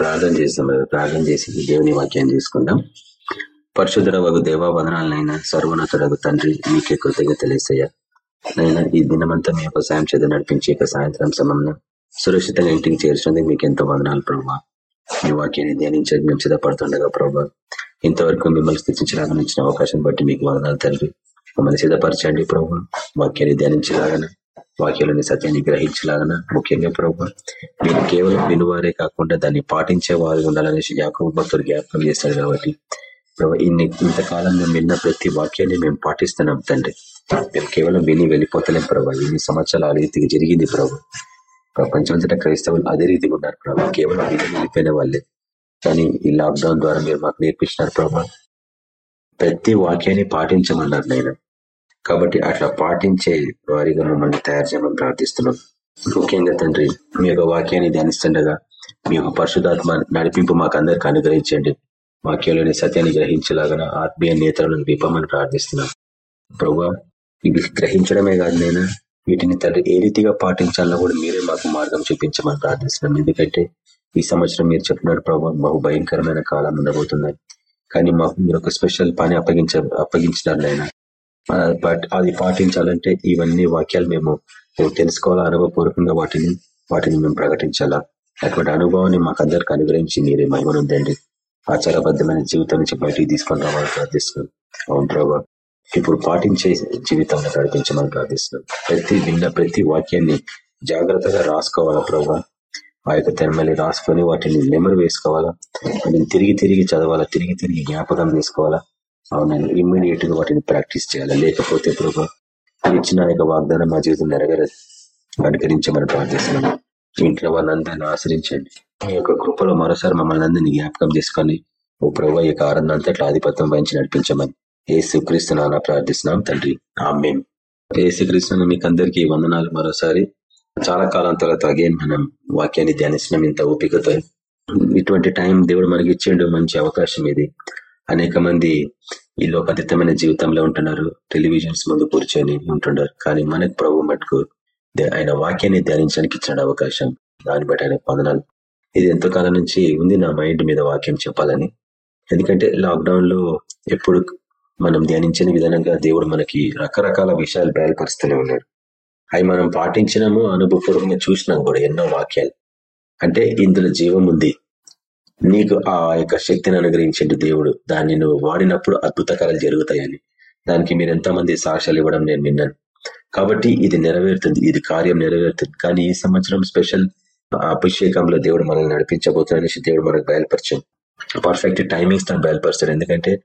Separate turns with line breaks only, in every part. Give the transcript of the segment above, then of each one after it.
ప్రార్థన చేస్తాం. ప్రార్థన చేసి దేవుని వాక్యాన్ని తీసుకుందాం. పరిశుద్ధ వగు దేవా వదనాలనైనా సర్వోన్నతుడగు తండ్రి మీకే కృతజ్ఞత తెలిసయ్యా నైనా ఈ దినమంతా మీ యొక్క సాయం చేత నడిపించి సాయంత్రం సమయంలో సురక్షితంగా ఇంటికి చేర్చినందుకు మీకు ఎంతో వదనాలు ప్రభావ మీ వాక్యాన్ని ధ్యానించడానికి మేము సిద్ధపడుతుండగా ప్రభావ ఇంతవరకు మిమ్మల్ని స్థితించడానికి ఇచ్చిన అవకాశం బట్టి మీకు వదనాలు తండ్రి. మమ్మల్ని సిద్ధపరచండి ప్రభు. వాక్యాన్ని ధ్యానించలాగన. వాక్యాలని సత్యాన్ని గ్రహించలాగన ముఖ్యంగా ప్రభు. మీరు కేవలం వినువారే కాకుండా దాన్ని పాటించే వారు ఉండాలనేసి యాకవ భక్తులు జ్ఞాపకం చేస్తారు కాబట్టి ప్రభు ఇన్ని ఇంతకాలం మేము విన్న ప్రతి వాక్యాన్ని మేము పాటిస్తున్నాం తండ్రి. మేము కేవలం విని వెళ్ళిపోతలేం ప్రభు. ఇన్ని సంవత్సరాలు ఆ రీతికి జరిగింది ప్రభు. ప్రపంచమంతటా క్రైస్తవులు అదే రీతిగా ఉన్నారు ప్రభు. కేవలం విని వెళ్ళిపోయిన వాళ్ళే. కానీ ఈ లాక్డౌన్ ద్వారా మీరు మాకు నేర్పించినారు ప్రభా. ప్రతి వాక్యాన్ని పాటించమన్నారు నేను కాబట్టి అట్లా పాటించే వారిగా మమ్మల్ని తయారు చేయమని ప్రార్థిస్తున్నాం. ముఖ్యంగా తండ్రి మీ యొక్క వాక్యాన్ని ధ్యానిస్తుండగా మీ యొక్క పరిశుధాత్మ నడిపింపు మాకు అందరికి అనుగ్రహించండి. వాక్యంలోని సత్యాన్ని గ్రహించలాగా ఆత్మీయ నేతలను దీపమని ప్రార్థిస్తున్నాం. ప్రభు ఇవి గ్రహించడమే కాదు నేను వీటిని తండ్రి ఏ రీతిగా పాటించాలో కూడా మీరే మాకు మార్గం చూపించమని ప్రార్థిస్తున్నాం. ఎందుకంటే ఈ సంవత్సరం మీరు చెప్పినారు ప్రభావ బహు భయంకరమైన కాలం ఉండబోతున్నాయి కానీ మాకు మీరు ఒక స్పెషల్ పని అప్పగించ అప్పగించినారు నాయన. బట్ అది పాటించాలంటే ఇవన్నీ వాక్యాలు మేము తెలుసుకోవాలా అనుభవపూర్వకంగా వాటిని వాటిని మేము ప్రకటించాలా? అటువంటి అనుభవాన్ని మాకు అందరికి అనుగ్రహించి మీరే మహిమనుందండి ఆచారబద్ధమైన జీవితం నుంచి బయటికి తీసుకొని రావాలని ప్రార్థిస్తున్నాం. అవును ప్రభా. ఇప్పుడు పాటించే జీవితంలో నడిపించమని ప్రార్థిస్తున్నాం. ప్రతి విన్న ప్రతి వాక్యాన్ని జాగ్రత్తగా రాసుకోవాలా ప్రభా? ఆ యొక్క తెరమల్లి రాసుకొని వాటిని నెమరు వేసుకోవాలా? వాటిని తిరిగి తిరిగి చదవాలా? తిరిగి తిరిగి జ్ఞాపకం తీసుకోవాలా అవునండి. ఇమ్మీడియట్గా వాటిని ప్రాక్టీస్ చేయాలి. లేకపోతే ప్రభు ఇచ్చిన యొక్క వాగ్దానం మా జీవితం నెరవేరదు. అనుకరించమని ప్రార్థిస్తున్నాను ఇంట్లో వాళ్ళందరినీ ఆశ్రయించండి. మీ యొక్క కృపలో మరోసారి మమ్మల్ని అందరినీ జ్ఞాపకం చేసుకొని ఓ ప్రభు యొక్క ఆనందం అంతట్లో ఆధిపత్యం వహించి నడిపించమని ఏ సుక్రీస్తు ప్రార్థిస్తున్నాం తండ్రి. ఆమె ఏసుక్రీస్తున్న మీకు అందరికీ వందనాలు. మరోసారి చాలా కాలం తర్వాత అగైన్ మనం వాక్యాన్ని ధ్యానిస్తున్నాం. ఇంత ఓపికతో. ఇటువంటి టైం దేవుడు మనకి ఇచ్చిండు మంచి అవకాశం ఇది. అనేక మంది ఈ లోకాతీతమైన జీవితంలో ఉంటున్నారు. టెలివిజన్స్ ముందు కూర్చొని ఉంటున్నారు కానీ మనకు ప్రభు మటుకు ఆయన వాక్యాన్ని ధ్యానించడానికి ఇచ్చిన అవకాశం. దాన్ని బట్టి ఆయన పొందనాలు. ఇది ఎంతో కాలం నుంచి ఉంది నా మైండ్ మీద వాక్యం చెప్పాలని. ఎందుకంటే లాక్డౌన్లో ఎప్పుడు మనం ధ్యానించని విధానంగా దేవుడు మనకి రకరకాల విషయాలు బయలుపరుస్తూనే ఉన్నాడు. అవి మనం పాటించినాము అనుభవపూర్వకంగా చూసినాం కూడా ఎన్నో వాక్యాలు. అంటే ఇందులో జీవం ఉంది. నీకు ఆ యొక్క శక్తిని అనుగ్రహించండి దేవుడు. దాన్ని నువ్వు వాడినప్పుడు అద్భుతకరాలు జరుగుతాయని. దానికి మీరు ఎంతమంది సాక్ష్యాలు ఇవ్వడం నేను విన్నాను. కాబట్టి ఇది నెరవేరుతుంది. ఇది కార్యం నెరవేరుతుంది. కానీ ఈ సంవత్సరం స్పెషల్ అభిషేకంలో దేవుడు మనల్ని నడిపించబోతున్నాడనేసి దేవుడు మనకు బయలుపరిచింది పర్ఫెక్ట్ టైమింగ్స్ తను బయలుపరుస్తాడు. ఎందుకంటే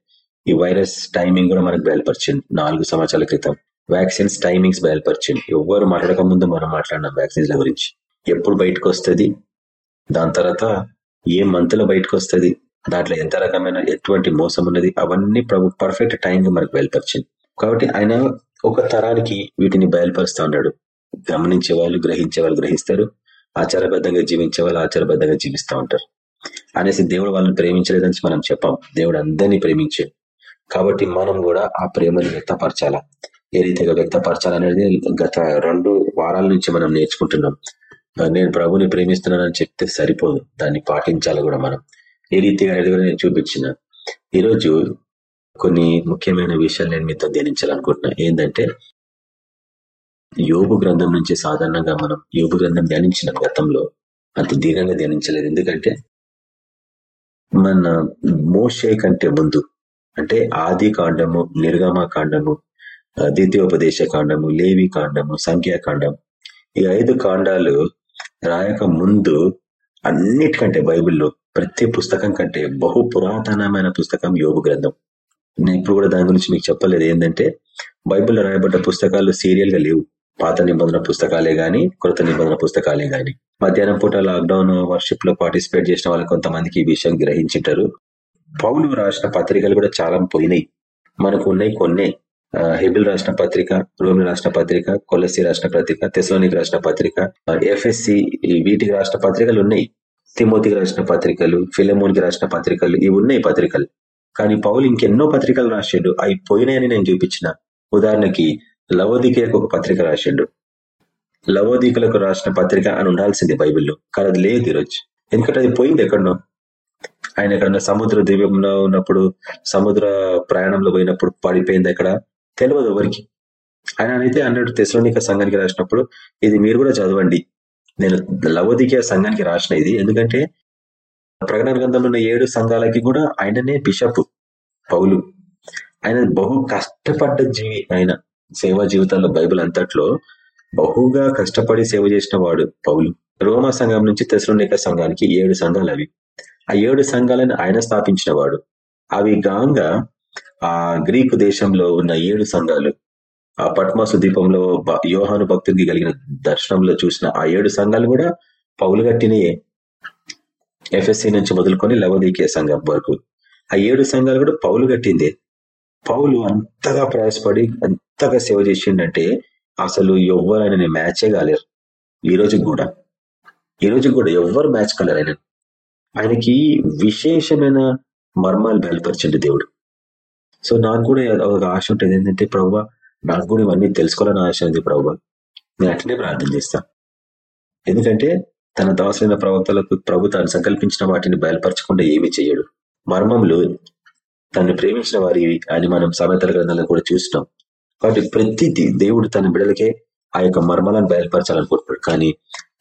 ఈ వైరస్ టైమింగ్ కూడా మనకు బయలుపరిచింది. నాలుగు సంవత్సరాల క్రితం వ్యాక్సిన్స్ టైమింగ్స్ బయలుపరిచింది. ఎవ్వరు మాట్లాడక ముందు మనం మాట్లాడినాం వ్యాక్సిన్స్ల గురించి. ఎప్పుడు బయటకు వస్తుంది? దాని తర్వాత ఏ మంత్లో బయటకు వస్తుంది దాంట్లో ఎంత రకమైన ఎటువంటి మోసం ఉన్నది అవన్నీ ప్రభు పర్ఫెక్ట్ టైం మనకు బయలుపరిచింది. కాబట్టి ఆయన ఒక తరానికి వీటిని బయలుపరుస్తూ ఉన్నాడు. గమనించే వాళ్ళు గ్రహించే వాళ్ళు గ్రహిస్తారు. ఆచారబద్ధంగా జీవించే వాళ్ళు ఆచారబద్ధంగా జీవిస్తూ ఉంటారు. అనేసి దేవుడు వాళ్ళని ప్రేమించలేదని మనం చెప్పాం. దేవుడు అందరినీ ప్రేమించాడు. కాబట్టి మనం కూడా ఆ ప్రేమను వ్యక్తపరచాలా? ఏ రీతిగా వ్యక్తపరచాలనేది గత రెండు వారాల నుంచి మనం నేర్చుకుంటున్నాం. నేను ప్రభుని ప్రేమిస్తున్నానని చెప్తే సరిపోదు. దాన్ని పాటించాలి కూడా మనం. ఏ రీతిగా అనేది నేను చూపించిన. ఈరోజు కొన్ని ముఖ్యమైన విషయాలు నేను మీతో ధ్యానించాలనుకుంటున్నా. ఏంటంటే యోగు గ్రంథం నుంచి సాధారణంగా మనం యోగు గ్రంథం ధ్యానించిన గతంలో. అంత దీర్ఘంగా ధ్యానించలేదు. ఎందుకంటే మన మోషే కంటే ముందు అంటే ఆది కాండము నిర్గమ కాండము ద్వితీయోపదేశ కాండము లేవి కాండము సంఖ్యాకాండం ఈ ఐదు కాండాలు రాయక ముందు అన్నిటికంటే బైబిల్లో ప్రతి పుస్తకం కంటే బహు పురాతనమైన పుస్తకం యోగు గ్రంథం. నేను ఇప్పుడు కూడా దాని గురించి మీకు చెప్పలేదు. ఏంటంటే బైబిల్లో రాయబడ్డ పుస్తకాలు సీరియల్గా లేవు. పాత నిబంధన పుస్తకాలే గాని కృత నిబంధన పుస్తకాలే గాని. మధ్యాహ్నం పూట లాక్డౌన్ వర్షిప్లో పార్టిసిపేట్ చేసిన వాళ్ళు కొంతమందికి ఈ విషయం గ్రహించింటారు. పౌలు రాసిన పత్రికలు కూడా చాలా పోయినాయి. మనకు ఉన్నాయి కొన్నే. హెబిల్ రాసిన పత్రిక రోమి రాసిన పత్రిక కొలసి రాసిన పత్రిక తెసలోనికి రాసిన పత్రిక ఎఫ్ఎస్సి వీటికి రాసిన పత్రికలు ఉన్నాయి. తిమోతికి రాసిన పత్రికలు ఫిలమోన్కి రాసిన పత్రికలు ఇవి ఉన్నాయి పత్రికలు. కానీ పౌలు ఇంకెన్నో పత్రికలు రాసిండు. అవి పోయినాయని నేను చూపించిన. ఉదాహరణకి లవోదికలకు ఒక పత్రిక రాసిండు. లవోదికలకు రాసిన పత్రిక అని ఉండాల్సింది బైబిల్లో. కానీ అది లేదు ఈరోజు. ఎందుకంటే అది పోయింది ఎక్కడనో. ఆయన ఎక్కడన్నా సముద్ర ద్వీపంలో ఉన్నప్పుడు సముద్ర ప్రయాణంలో పోయినప్పుడు పడిపోయింది అక్కడ తెలియదు ఎవరికి. ఆయన అయితే అన్నాడు తెసలోనిక సంఘానికి రాసినప్పుడు ఇది మీరు కూడా చదవండి. నేను లవదిక సంఘానికి రాసిన ఇది. ఎందుకంటే ప్రకటన గ్రంథంలో ఉన్న ఏడు సంఘాలకి కూడా ఆయననే బిషప్ పౌలు. ఆయన బహు కష్టపడ్డ జీవి ఆయన. సేవా జీవితంలో బైబిల్ అంతట్లో బహుగా కష్టపడి సేవ చేసిన వాడు పౌలు. రోమా సంఘం నుంచి తెసలోనిక సంఘానికి ఏడు సంఘాలు అవి. ఆ ఏడు సంఘాలను ఆయన స్థాపించిన వాడు. అవి గాంగా ఆ గ్రీకు దేశంలో ఉన్న ఏడు సంఘాలు ఆ పట్మాసు దీపంలో యోహాను భక్తుడికి కలిగిన దర్శనంలో చూసిన ఆ ఏడు సంఘాలు కూడా పౌలు గట్టినయే ఎఫ్ఎస్సి నుంచి మొదలుకొని లవదీకే సంఘం వరకు. ఆ ఏడు సంఘాలు కూడా పౌలు కట్టిందే పౌలు అంతగా ప్రయాసపడి అంతగా సేవ చేసిండంటే అసలు ఎవ్వరైనా మ్యాచే కాలేరు. ఈ రోజు కూడా. ఈ రోజు కూడా ఎవ్వరు మ్యాచ్ కాలేరు ఆయన ఆయనకి విశేషమైన మర్మాలు బయలుపరిచండి దేవుడు. సో నాకు కూడా ఒక ఆశ ఉంటుంది. ఏంటంటే ప్రభు నాకు కూడా ఇవన్నీ తెలుసుకోవాలని ఆశ ఉంది ప్రభు. నేను అట్లనే ప్రార్థన చేస్తా. ఎందుకంటే తన దాసులైన ప్రవక్తలకు ప్రభు తాను సంకల్పించిన వాటిని బయలుపరచకుండా ఏమి చేయడు. మర్మములు తను ప్రేమించిన వారి అని మనం సమేతల గ్రంథాలను కూడా చూసినాం కాబట్టి ప్రతిదీ దేవుడు తన బిడలకే ఆ యొక్క మర్మాలను బయలుపరచాలనుకుంటున్నాడు కానీ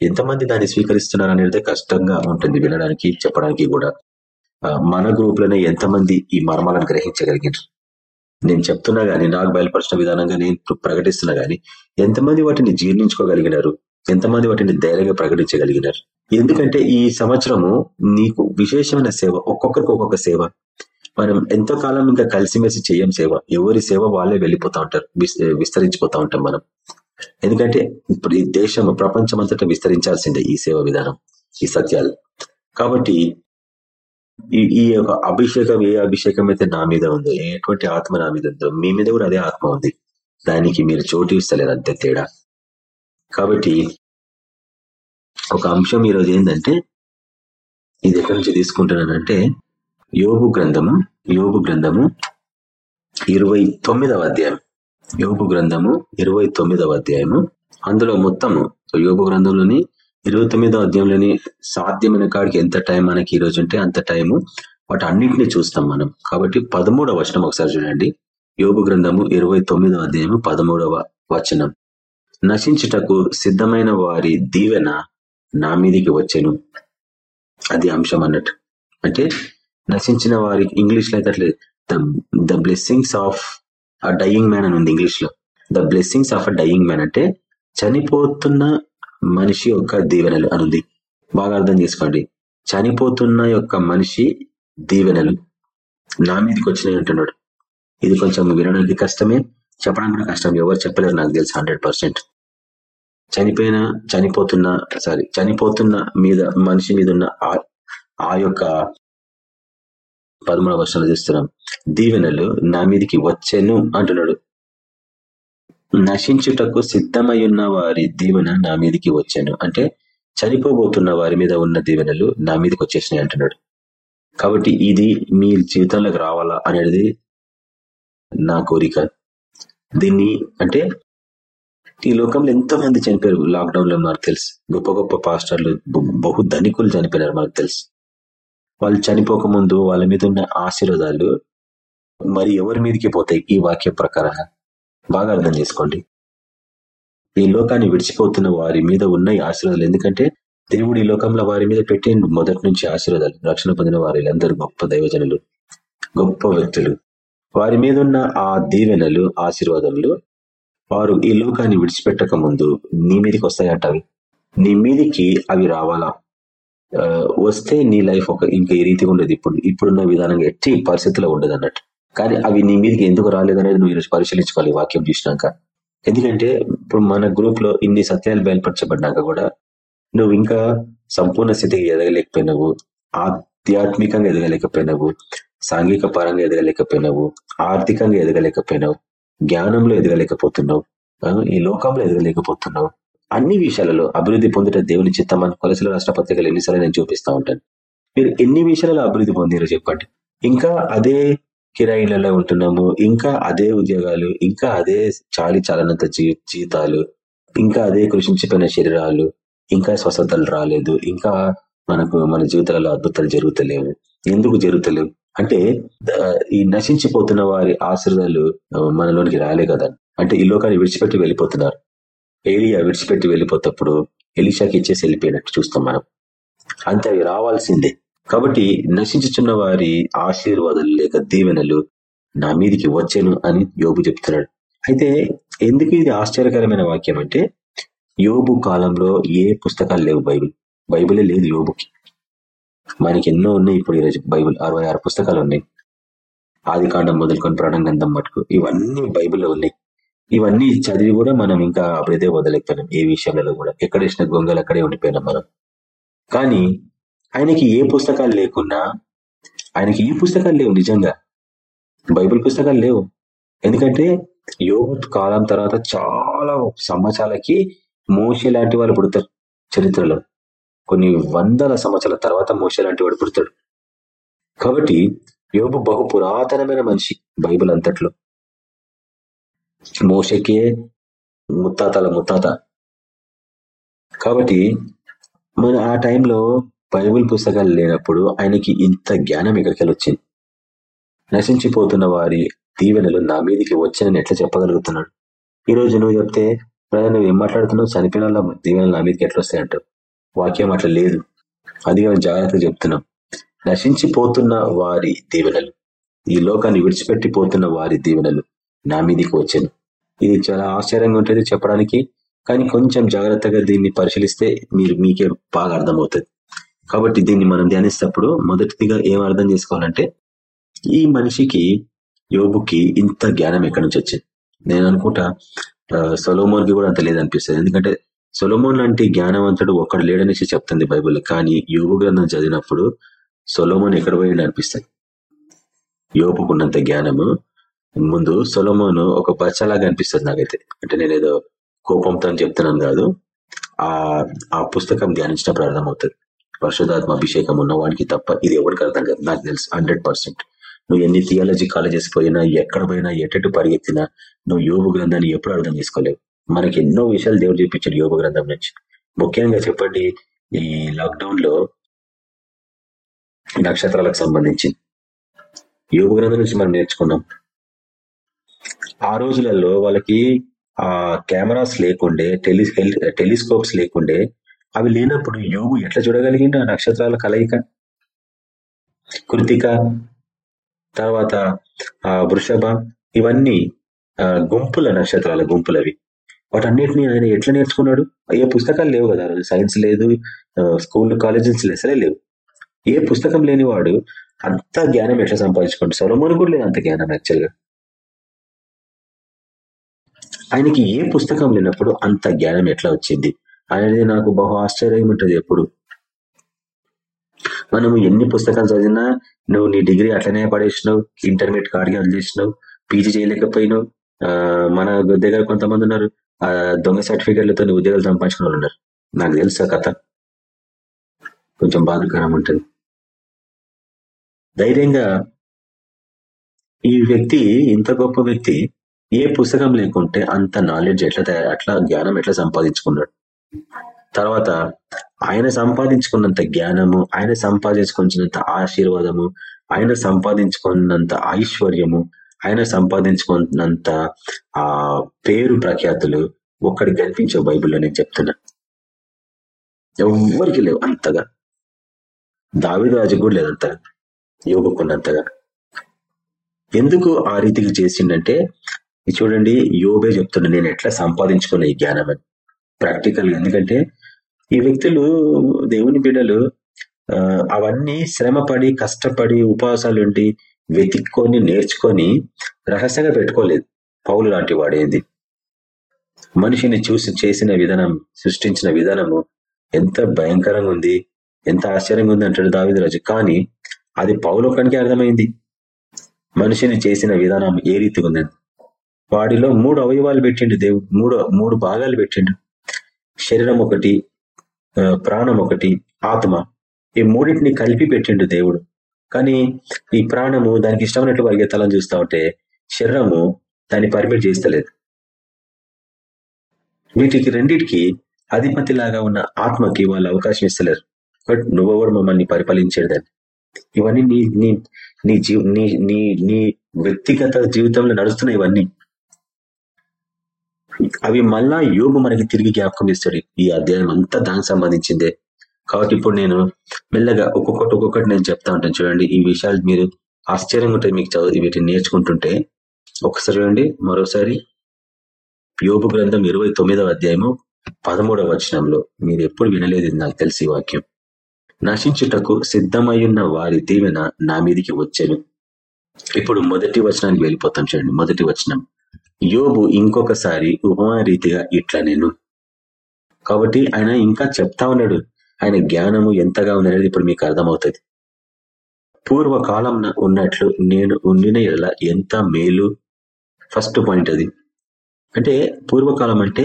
ఎంతమంది దాన్ని స్వీకరిస్తున్నారు అనేది కష్టంగా ఉంటుంది వినడానికి చెప్పడానికి కూడా. మన గ్రూప్లోనే ఎంతమంది ఈ మర్మాలను గ్రహించగలిగినారు? నేను చెప్తున్నా గానీ నాకు బయలుపరిచిన విధానంగా నేను ప్రకటిస్తున్నా గానీ ఎంతమంది వాటిని జీర్ణించుకోగలిగినారు? ఎంతమంది వాటిని ధైర్యంగా ప్రకటించగలిగినారు? ఎందుకంటే ఈ సంవత్సరము నీకు విశేషమైన సేవ ఒక్కొక్కరికి ఒక్కొక్క సేవ. మనం ఎంతో కాలం ఇంకా కలిసిమెలిసి చేయం సేవ. ఎవరి సేవ వాళ్ళే వెళ్ళిపోతా ఉంటారు విస్తరించిపోతా ఉంటాం మనం. ఎందుకంటే ఇప్పుడు ఈ దేశం ప్రపంచం అంతటా విస్తరించాల్సిందే ఈ సేవ విధానం ఈ సత్యాలు. కాబట్టి ఈ యొక్క అభిషేకం ఏ అభిషేకం అయితే నా మీద ఉందో ఎటువంటి ఆత్మ నా మీద ఉందో మీ మీద కూడా అదే ఆత్మ ఉంది. దానికి మీరు చోటు ఇస్తలేరు అంతే తేడా. కాబట్టి ఒక అంశం ఈరోజు ఏంటంటే ఇది ఎక్కడి నుంచి తీసుకుంటున్నానంటే యోగు గ్రంథము యోగు గ్రంథము ఇరవై తొమ్మిదవ అధ్యాయం. యోగు గ్రంథము ఇరవై తొమ్మిదవ అధ్యాయము. అందులో మొత్తము యోగు గ్రంథంలోని ఇరవై తొమ్మిదో అధ్యాయంలోని సాధ్యమైన కాడికి ఎంత టైం మనకి ఈ రోజు ఉంటే అంత టైము. వాటి అన్నింటినీ చూస్తాం మనం. కాబట్టి పదమూడవ వచనం ఒకసారి చూడండి. యోగు గ్రంథము ఇరవై తొమ్మిదవ అధ్యాయము పదమూడవ వచనం. నశించుటకు సిద్ధమైన వారి దీవెన నా మీదికి వచ్చాను. అది అంశం అన్నట్టు. అంటే నశించిన వారి ఇంగ్లీష్లో అయితే the blessings of a dying man అని ఉంది ఇంగ్లీష్లో. The blessings of a dying man అంటే చనిపోతున్న మనిషి యొక్క దీవెనలు అనుంది. బాగా అర్థం చేసుకోండి. చనిపోతున్న యొక్క మనిషి దీవెనలు నా మీదకి వచ్చినాయి అంటున్నాడు. ఇది కొంచెం వినడానికి కష్టమే చెప్పడానికి కూడా కష్టం. ఎవరు చెప్పలేరు నాకు తెలుసు హండ్రెడ్ చనిపోయిన చనిపోతున్న సారీ చనిపోతున్న మీద మనిషి మీద ఉన్న ఆ యొక్క పదమూడవ వర్షాలు చూస్తున్నాం. దీవెనలు నా మీదకి వచ్చాను అంటున్నాడు. నశించుటకు సిద్ధమై ఉన్న వారి దీవెన నా మీదకి వచ్చాను. అంటే చనిపోబోతున్న వారి మీద ఉన్న దీవెనలు నా మీదకి వచ్చేసినాయి అంటున్నాడు. కాబట్టి ఇది మీ జీవితంలోకి రావాలా అనేది నా కోరిక. దీన్ని అంటే ఈ లోకంలో ఎంతో మంది చనిపోయారు లాక్డౌన్లో మనకు తెలుసు. గొప్ప గొప్ప పాస్టర్లు బహు ధనికులు చనిపోయినారు మనకు తెలుసు. వాళ్ళు చనిపోక ముందు వాళ్ళ మీద ఉన్న ఆశీర్వాదాలు మరి ఎవరి మీదకి పోతాయి ఈ వాక్య ప్రకారంగా? బాగా అర్థం చేసుకోండి. ఈ లోకాన్ని విడిచిపోతున్న వారి మీద ఉన్న ఆశీర్వాదాలు. ఎందుకంటే దేవుడు ఈ లోకంలో వారి మీద పెట్టి మొదటి నుంచి ఆశీర్వాదాలు. రక్షణ పొందిన వారి అందరూ గొప్ప దైవజనులు గొప్ప వ్యక్తులు. వారి మీద ఉన్న ఆ దీవెనలు ఆశీర్వాదములు వారు ఈ లోకాన్ని విడిచిపెట్టక ముందు నీ మీదకి వస్తాయట అవి నీ మీదికి అవి రావాలా? వస్తే నీ లైఫ్ ఒక ఇంకా ఈ రీతిగా ఉండదు. ఇప్పుడు ఇప్పుడున్న విధానంగా ఎట్టి పరిస్థితిలో ఉండదు అన్నట్టు కానీ అవి నీ మీదకి ఎందుకు రాలేదనేది నువ్వు ఈరోజు పరిశీలించుకోవాలి వాక్యం చూసినాక. ఎందుకంటే ఇప్పుడు మన గ్రూప్లో ఇన్ని సత్యాలు బయలుపరచబడ్డాక కూడా నువ్వు ఇంకా సంపూర్ణ స్థితికి ఎదగలేకపోయినావు ఆధ్యాత్మికంగా ఎదగలేకపోయినావు సాంఘిక పరంగా ఎదగలేకపోయినావు ఆర్థికంగా ఎదగలేకపోయినావు జ్ఞానంలో ఎదగలేకపోతున్నావు ఈ లోకంలో ఎదగలేకపోతున్నావు. అన్ని విషయాలలో అభివృద్ధి పొందుట దేవుని చిత్తం మన కొలసల రాష్ట్ర పత్రికలు ఎన్నిసార్లు నేను చూపిస్తా ఉంటాను. మీరు ఎన్ని విషయాలలో అభివృద్ధి పొందిరో చెప్పండి. ఇంకా అదే కిరాయిలలో ఉంటున్నాము. ఇంకా అదే ఉద్యోగాలు ఇంకా అదే చాలి చాలనంత జీతాలు ఇంకా అదే కృషించిపోయిన శరీరాలు ఇంకా స్వస్థతలు రాలేదు ఇంకా మనకు మన జీవితాలలో అద్భుతాలు జరుగుతలేవు. ఎందుకు జరుగుతలేవు? అంటే ఈ నశించిపోతున్న వారి ఆశ్రదాలు మనలోనికి రాలే కదా. అంటే ఈ లోకాన్ని విడిచిపెట్టి వెళ్ళిపోతున్నారు. ఏలియా విడిచిపెట్టి వెళ్ళిపోతప్పుడు ఎలిషాకి ఇచ్చేసి వెళ్ళిపోయినట్టు చూస్తాం మనం. అంతే రావాల్సిందే. కాబట్టి నశించుచున్న వారి ఆశీర్వాదాలు లేక దీవెనలు నా మీదికి వచ్చాను అని యోబు చెప్తున్నాడు. అయితే ఎందుకు ఇది ఆశ్చర్యకరమైన వాక్యం అంటే యోబు కాలంలో ఏ పుస్తకాలు లేవు బైబిల్. బైబిలే లేదు యోబుకి. మనకి ఎన్నో ఉన్నాయి ఇప్పుడు ఈరోజు బైబిల్. అరవై ఆరు పుస్తకాలు ఉన్నాయి. ఆది కాండం మొదలుకొని ప్రాణంగంధం మటుకు ఇవన్నీ బైబిల్లో ఉన్నాయి. ఇవన్నీ చదివి కూడా మనం ఇంకా అప్పుడైతే వదలేకపోయినాం. ఏ విషయంలో కూడా. ఎక్కడ వేసిన గొంగలు అక్కడే ఉండిపోయినాం మనం. కానీ ఆయనకి ఏ పుస్తకాలు లేకున్నా ఆయనకి ఈ పుస్తకాలు లేవు నిజంగా. బైబిల్ పుస్తకాలు లేవు. ఎందుకంటే యోగ కాలం తర్వాత చాలా సంవత్సరాలకి మోసే లాంటి వాళ్ళు పుడతారు చరిత్రలో. కొన్ని వందల సంవత్సరాల తర్వాత మోసే లాంటి వాడు పుడతాడు. కాబట్టి యోగు బహు పురాతనమైన మనిషి బైబిల్ అంతట్లో. మోసకే ముత్తాతల ముత్తాత. కాబట్టి మన ఆ టైంలో బైబిల్ పుస్తకాలు లేనప్పుడు ఆయనకి ఇంత జ్ఞానం ఎక్కడికి వచ్చింది? నశించిపోతున్న వారి దీవెనలు నా మీదకి వచ్చానని ఎట్లా చెప్పగలుగుతున్నాడు? ఈ రోజు నువ్వు చెప్తే నువ్వు ఏం మాట్లాడుతున్నావు? చనిపోయిన దీవెనలు నా మీదకి ఎట్లా వస్తాయంటావు వాక్యం అట్లా లేదు. అది మేము జాగ్రత్తగా చెప్తున్నాం. నశించిపోతున్న వారి దీవెనలు. ఈ లోకాన్ని విడిచిపెట్టిపోతున్న వారి దీవెనలు నా మీదికి వచ్చాను ఇది చాలా ఆశ్చర్యంగా ఉంటుంది చెప్పడానికి కానీ కొంచెం జాగ్రత్తగా దీన్ని పరిశీలిస్తే మీరు మీకే బాగా అర్థమవుతుంది. కాబట్టి దీన్ని మనం ధ్యానిస్తప్పుడు మొదటిదిగా ఏం అర్థం చేసుకోవాలంటే ఈ మనిషికి యోగుకి ఇంత జ్ఞానం ఎక్కడి నుంచి వచ్చింది? నేను అనుకుంటా సొలోమోన్కి కూడా అంత లేదనిపిస్తుంది. ఎందుకంటే సొలోమోన్ లాంటి జ్ఞానవంతుడు ఒక్కడు లేడనేసి చెప్తుంది బైబుల్. కానీ యోగు గ్రంథం చదివినప్పుడు సొలోమోన్ ఎక్కడ పోయింది అనిపిస్తుంది? యోపుకున్నంత జ్ఞానము ముందు సొలోమోను ఒక బచ్చలాగా అనిపిస్తుంది నాకైతే. అంటే నేను ఏదో కోపంతో చెప్తున్నాను కాదు ఆ ఆ పుస్తకం ధ్యానించినప్పుడు అర్థమవుతుంది. పరిశుధాత్మ అభిషేకం ఉన్నవాడికి తప్ప ఇది ఎవరికి అర్థం కాదు. నాకు తెలుసు హండ్రెడ్ నువ్వు ఎన్ని థియాలజీ కాలేజెస్ పోయినా ఎక్కడ పోయినా ఎట్టెట్టు పరిగెత్తినా నువ్వు యోగ గ్రంథాన్ని ఎప్పుడు అర్థం చేసుకోలేవు. మనకి ఎన్నో విషయాలు దేవుడు చూపించాడు యోగ గ్రంథం నుంచి. ముఖ్యంగా చెప్పండి ఈ లాక్డౌన్లో నక్షత్రాలకు సంబంధించి. యోగ గ్రంథం నుంచి మనం నేర్చుకున్నాం. ఆ రోజులలో వాళ్ళకి ఆ కెమెరాస్ లేకుండే టెలి టెలిస్కోప్స్ లేకుండే అవి లేనప్పుడు యోగు ఎట్లా చూడగలిగిండు? ఆ నక్షత్రాల కలయిక. కృతిక తర్వాత ఆ వృషభ ఇవన్నీ గుంపుల నక్షత్రాల గుంపులవి. వాటన్నిటిని ఆయన ఎట్లా నేర్చుకున్నాడు? ఏ పుస్తకాలు లేవు కదా సైన్స్ లేదు స్కూల్ కాలేజెస్ లెసలే లేవు. ఏ పుస్తకం లేనివాడు అంత జ్ఞానం ఎట్లా సంపాదించుకోండి? సొలమోని కూడా లేదు అంత జ్ఞానం యాక్చువల్గా. ఆయనకి ఏ పుస్తకం లేనప్పుడు అంత జ్ఞానం ఎట్లా వచ్చింది? అనేది నాకు బహు ఆశ్చర్యం ఉంటుంది ఎప్పుడు. మనము ఎన్ని పుస్తకాలు చదివినా నువ్వు నీ డిగ్రీ అట్లనే పడేసినావు ఇంటర్మీడియట్ కార్డుగా వదిలేసినావు పీజీ చేయలేకపోయినావు మన దగ్గర కొంతమంది ఉన్నారు దొంగ సర్టిఫికెట్లతో ఉద్యోగాలు సంపాదించిన వాళ్ళు ఉన్నారు. నాకు తెలుసా కథ. కొంచెం బాధకరం ఉంటుంది. ధైర్యంగా ఈ వ్యక్తి ఇంత గొప్ప వ్యక్తి ఏ పుస్తకం లేకుంటే అంత నాలెడ్జ్ ఎట్లా అట్లా జ్ఞానం ఎట్లా సంపాదించుకున్నాడు? తర్వాత ఆయన సంపాదించుకున్నంత జ్ఞానము ఆయన సంపాదించుకున్నంత ఆశీర్వాదము ఆయన సంపాదించుకున్నంత ఐశ్వర్యము ఆయన సంపాదించుకున్నంత ఆ పేరు ప్రఖ్యాతులు ఒక్కడికి కనిపించే బైబిల్లో నేను చెప్తున్నా. ఎవ్వరికి లేవు అంతగా. దావిరాజు కూడా లేదంతగా యోగుకున్నంతగా ఎందుకు ఆ రీతికి చేసిండంటే చూడండి యోగే చెప్తున్నా నేను ఎట్లా సంపాదించుకున్న ఈ జ్ఞానం అని ప్రాక్టికల్ ఎందుకంటే ఈ వ్యక్తులు దేవుని బిడ్డలు అవన్నీ శ్రమపడి కష్టపడి ఉపవాసాలుండి వెతిక్కొని నేర్చుకొని రహస్యంగా పెట్టుకోలేదు. పౌలు లాంటి వాడేది మనిషిని చూసి చేసిన విధానం సృష్టించిన విధానము ఎంత భయంకరంగా ఉంది ఎంత ఆశ్చర్యంగా ఉంది అంటాడు దావిదరాజు కానీ అది పౌలోకానికి అర్థమైంది. మనిషిని చేసిన విధానం ఏ రీతిగా ఉందని వాడిలో మూడు అవయవాలు పెట్టిండు దేవుడు. మూడు మూడు భాగాలు పెట్టిండు. శరీరం ఒకటి ప్రాణం ఒకటి ఆత్మ ఈ మూడింటిని కలిపి పెట్టిండు దేవుడు. కానీ ఈ ప్రాణము దానికి ఇష్టమైనట్లు పరిగెత్తాలని చూస్తా ఉంటే శరీరము దాన్ని పర్మిట్ చేస్తలేదు. వీటికి రెండిటికి అధిపతి లాగా ఉన్న ఆత్మకి వాళ్ళు అవకాశం ఇస్తలేరు. బట్ నువ్వెవరు మమ్మల్ని పరిపాలించేదని ఇవన్నీ నీ నీ నీ నీ నీ నీ వ్యక్తిగత జీవితంలో నడుస్తున్నాయి ఇవన్నీ. అవి మళ్ళా యోగు మనకి తిరిగి జ్ఞాపకం ఇస్తాడు ఈ అధ్యాయం అంతా దానికి సంబంధించిందే. కాబట్టి ఇప్పుడు నేను మెల్లగా ఒక్కొక్కటి ఒక్కొక్కటి నేను చెప్తా ఉంటాను. చూడండి ఈ విషయాలు మీరు ఆశ్చర్యంగా ఉంటాయి. మీకు చదువు వీటిని నేర్చుకుంటుంటే ఒకసారి చూడండి మరోసారి యోగు గ్రంథం ఇరవై అధ్యాయము పదమూడవ వచనంలో. మీరు ఎప్పుడు వినలేదు నాకు తెలిసి వాక్యం. నశించుటకు సిద్ధమయ్యున్న వారి దీవెన నా మీదికి వచ్చాను. ఇప్పుడు మొదటి వచనానికి వెళ్ళిపోతాం చూడండి మొదటి వచనం. యోబు ఇంకొకసారి ఉపమా రీతిగా ఇట్లా నేను. కాబట్టి ఆయన ఇంకా చెప్తా ఉన్నాడు. ఆయన జ్ఞానము ఎంతగా ఉందనేది ఇప్పుడు మీకు అర్థమవుతుంది. పూర్వకాలం ఉన్నట్లు నేను ఉండిన ఎలా ఎంత మేలు? ఫస్ట్ పాయింట్ అది. అంటే పూర్వకాలం అంటే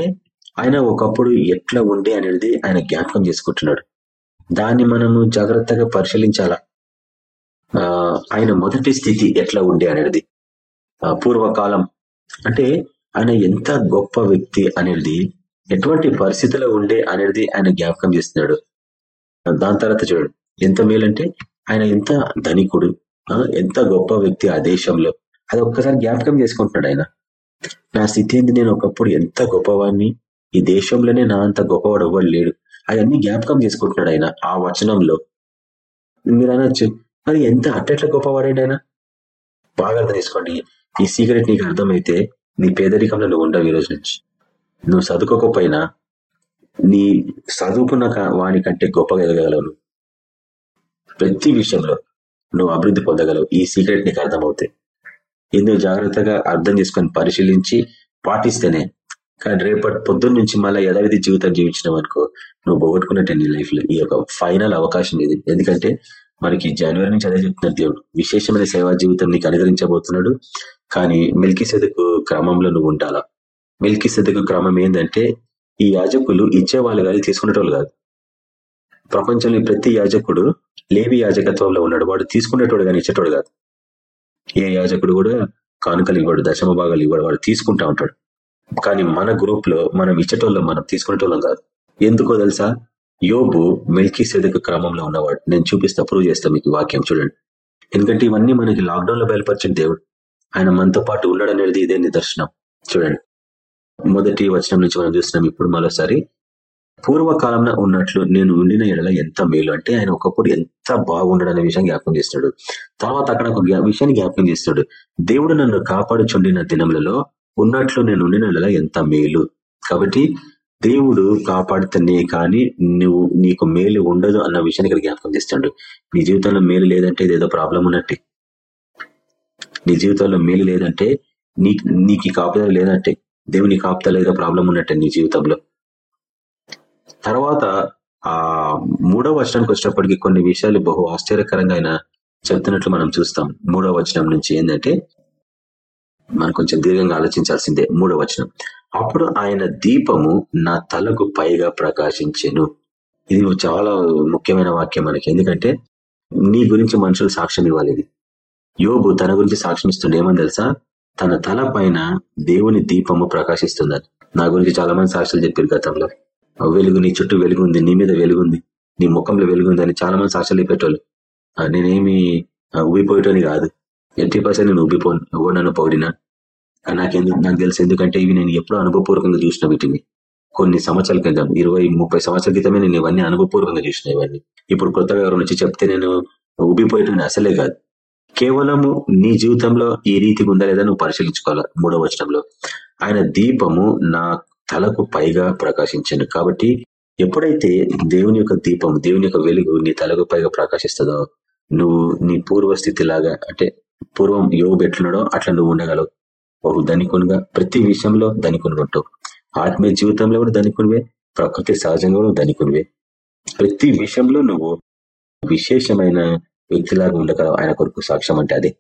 ఆయన ఒకప్పుడు ఎట్లా ఉండే అనేది ఆయన జ్ఞాపకం చేసుకుంటున్నాడు. దాన్ని మనము జాగ్రత్తగా పరిశీలించాలా? ఆయన మొదటి స్థితి ఎట్లా ఉండే అనేది. పూర్వకాలం అంటే ఆయన ఎంత గొప్ప వ్యక్తి అనేది ఎటువంటి పరిస్థితిలో ఉండే అనేది ఆయన జ్ఞాపకం చేస్తున్నాడు. దాని తర్వాత చూడండి. ఎంత మేలంటే ఆయన ఎంత ధనికుడు ఎంత గొప్ప వ్యక్తి ఆ దేశంలో. అది ఒక్కసారి జ్ఞాపకం చేసుకుంటున్నాడు ఆయన. నా స్థితి ఏంది? నేను ఒకప్పుడు ఎంత గొప్పవాడిని ఈ దేశంలోనే నా అంత గొప్పవాడు ఎవ్వడు లేడు. అవన్నీ జ్ఞాపకం చేసుకుంటున్నాడు ఆయన ఆ వచనంలో. మీరు అనొచ్చు మరి ఎంత అట్టట్ల గొప్పవాడండి ఆయన? బాగా అర్థం చేసుకోండి. ఈ సీక్రెట్ నీకు అర్థమైతే నీ పేదరికంలో నువ్వు ఉండవు ఈ రోజు నుంచి. నువ్వు చదువుకోకపోయినా నీ చదువుకున్న వాని కంటే గొప్పగా ఎదగలవు ప్రతి విషయంలో నువ్వు అభివృద్ధి పొందగలవు. ఈ సీక్రెట్ నీకు అర్థమవుతాయి ఎందుకు జాగ్రత్తగా అర్థం చేసుకొని పరిశీలించి పాటిస్తేనే. కానీ రేపటి పొద్దున్న నుంచి మళ్ళీ యథావిధి జీవితం జీవించడం అనుకో నువ్వు పోగొట్టుకున్నట్టే నీ లైఫ్లో. ఈ యొక్క ఫైనల్ అవకాశం ఇది. ఎందుకంటే మనకి జనవరి నుంచి అదే చెప్తున్నాడు దేవుడు. విశేషమైన సేవా జీవితం నీకు అనుగ్రహించబోతున్నాడు. కానీ మిల్కిసెదుకు క్రమంలో నువ్వు ఉండాలా? మిల్కిసెదుకు క్రమం ఏంటంటే ఈ యాజకులు ఇచ్చేవాళ్ళు కాదు తీసుకునేటోళ్ళు కాదు. ప్రపంచంలో ప్రతి యాజకుడు లేవి యాజకత్వంలో ఉన్నాడు. వాడు తీసుకునేటోడు కానీ ఇచ్చేటోడు కాదు. ఏ యాజకుడు కూడా కానుకలు ఇవ్వడు దశమ భాగాలు ఇవ్వడు వాడు తీసుకుంటా ఉంటాడు. కానీ మన గ్రూప్లో మనం ఇచ్చేటోళ్ళం మనం తీసుకునేటోళ్ళం కాదు. ఎందుకో తెలుసా? యోబు మెల్కీ సెదకు క్రమంలో ఉన్నవాడు. నేను చూపిస్తా ప్రూవ్ చేస్తా మీకు వాక్యం చూడండి. ఎందుకంటే ఇవన్నీ మనకి లాక్డౌన్లో బయలుపరిచిన దేవుడు. ఆయన మనతో పాటు ఉన్నాడు అనేది ఇదే నిదర్శనం. చూడండి. మొదటి వచనం నుంచి మనం చూస్తున్నాం ఇప్పుడు మరోసారి. పూర్వకాలంలో ఉన్నట్లు నేను ఉండిన ఎడల ఎంత మేలు అంటే ఆయన ఒకప్పుడు ఎంత బాగుండడు అనే విషయం జ్ఞాపకం చేస్తున్నాడు. తర్వాత అక్కడ ఒక విషయాన్ని జ్ఞాపకం చేస్తున్నాడు. దేవుడు నన్ను కాపాడుచుండిన దినములలో ఉన్నట్లు నేను ఉండిన ఎడల ఎంత మేలు. కాబట్టి దేవుడు కాపాడుతనే కానీ నువ్వు నీకు మేలు ఉండదు అన్న విషయాన్ని ఇక్కడ జ్ఞాపకం చేస్తున్నాడు. నీ జీవితంలో మేలు లేదంటే ఇదేదో ప్రాబ్లం ఉన్నట్టే. నీ జీవితంలో మేలు లేదంటే నీ నీకు కాపుదల లేదంటే దేవుని కాపుదల ఏదో ప్రాబ్లం ఉన్నట్టే నీ జీవితంలో. తర్వాత ఆ మూడవ వచనానికి వచ్చినప్పటికీ కొన్ని విషయాలు బహు ఆశ్చర్యకరంగా ఆయన చెప్తున్నట్లు మనం చూస్తాం. మూడవ వచనం నుంచి ఏంటంటే మనం కొంచెం దీర్ఘంగా ఆలోచించాల్సిందే మూడవ వచనం. అప్పుడు ఆయన దీపము నా తలకు పైగా ప్రకాశించెను. ఇది చాలా ముఖ్యమైన వాక్యం మనకి. ఎందుకంటే నీ గురించి మనుషులు సాక్ష్యం ఇవ్వాలి ఇది. యోబు తన గురించి సాక్ష్యం ఇస్తుండే ఏమని తెలుసా? తన తల పైన దేవుని దీపము ప్రకాశిస్తుందని నా గురించి చాలా మంది సాక్ష్యాలు చెప్పారు గతంలో. వెలుగు నీ చుట్టూ వెలుగుంది నీ మీద వెలుగుంది నీ ముఖంలో వెలుగుంది అని చాలా మంది సాక్ష్యాలు చెప్పేటోళ్ళు నేనేమి ఉబ్బిపోయేటోని కాదు. ఎయిటీ పర్సెంట్ నేను ఊబిపో ఎవరు పౌడినా నాకెందుకు నాకు తెలుసు. ఎందుకంటే ఇవి నేను ఎప్పుడో అనుభవపూర్వకంగా చూసిన వీటిని. కొన్ని సంవత్సరాల క్రితం ఇరవై ముప్పై సంవత్సరాల క్రితమే నేను ఇవన్నీ అనుభవపూర్వకంగా చూసిన ఇవన్నీ. ఇప్పుడు కొత్తగా ఎవరు నుంచి చెప్తే నేను ఉబ్బిపోయేటని అసలే కాదు. కేవలము నీ జీవితంలో ఈ రీతికి ఉందా లేదా నువ్వు పరిశీలించుకోవాలా మూడవ వచనంలో. ఆయన దీపము నా తలకు పైగా ప్రకాశించను. కాబట్టి ఎప్పుడైతే దేవుని యొక్క దీపం దేవుని యొక్క వెలుగు నీ తలకు పైగా ప్రకాశిస్తుందో నువ్వు నీ పూర్వస్థితి లాగా అంటే పూర్వం యోగు ఎట్లున్నాడో అట్లా నువ్వు ఉండగలవు. బహు ధనికునిగా ప్రతి విషయంలో ధనికుని ఉంటావు. ఆత్మీయ జీవితంలో కూడా ధనికునివే ప్రకృతి సహజంగా కూడా ధనికునివే. ప్రతి విషయంలో నువ్వు విశేషమైన వ్యక్తిలాగా ఉండక ఆయన కొరకు సాక్ష్యం అంటే అదే.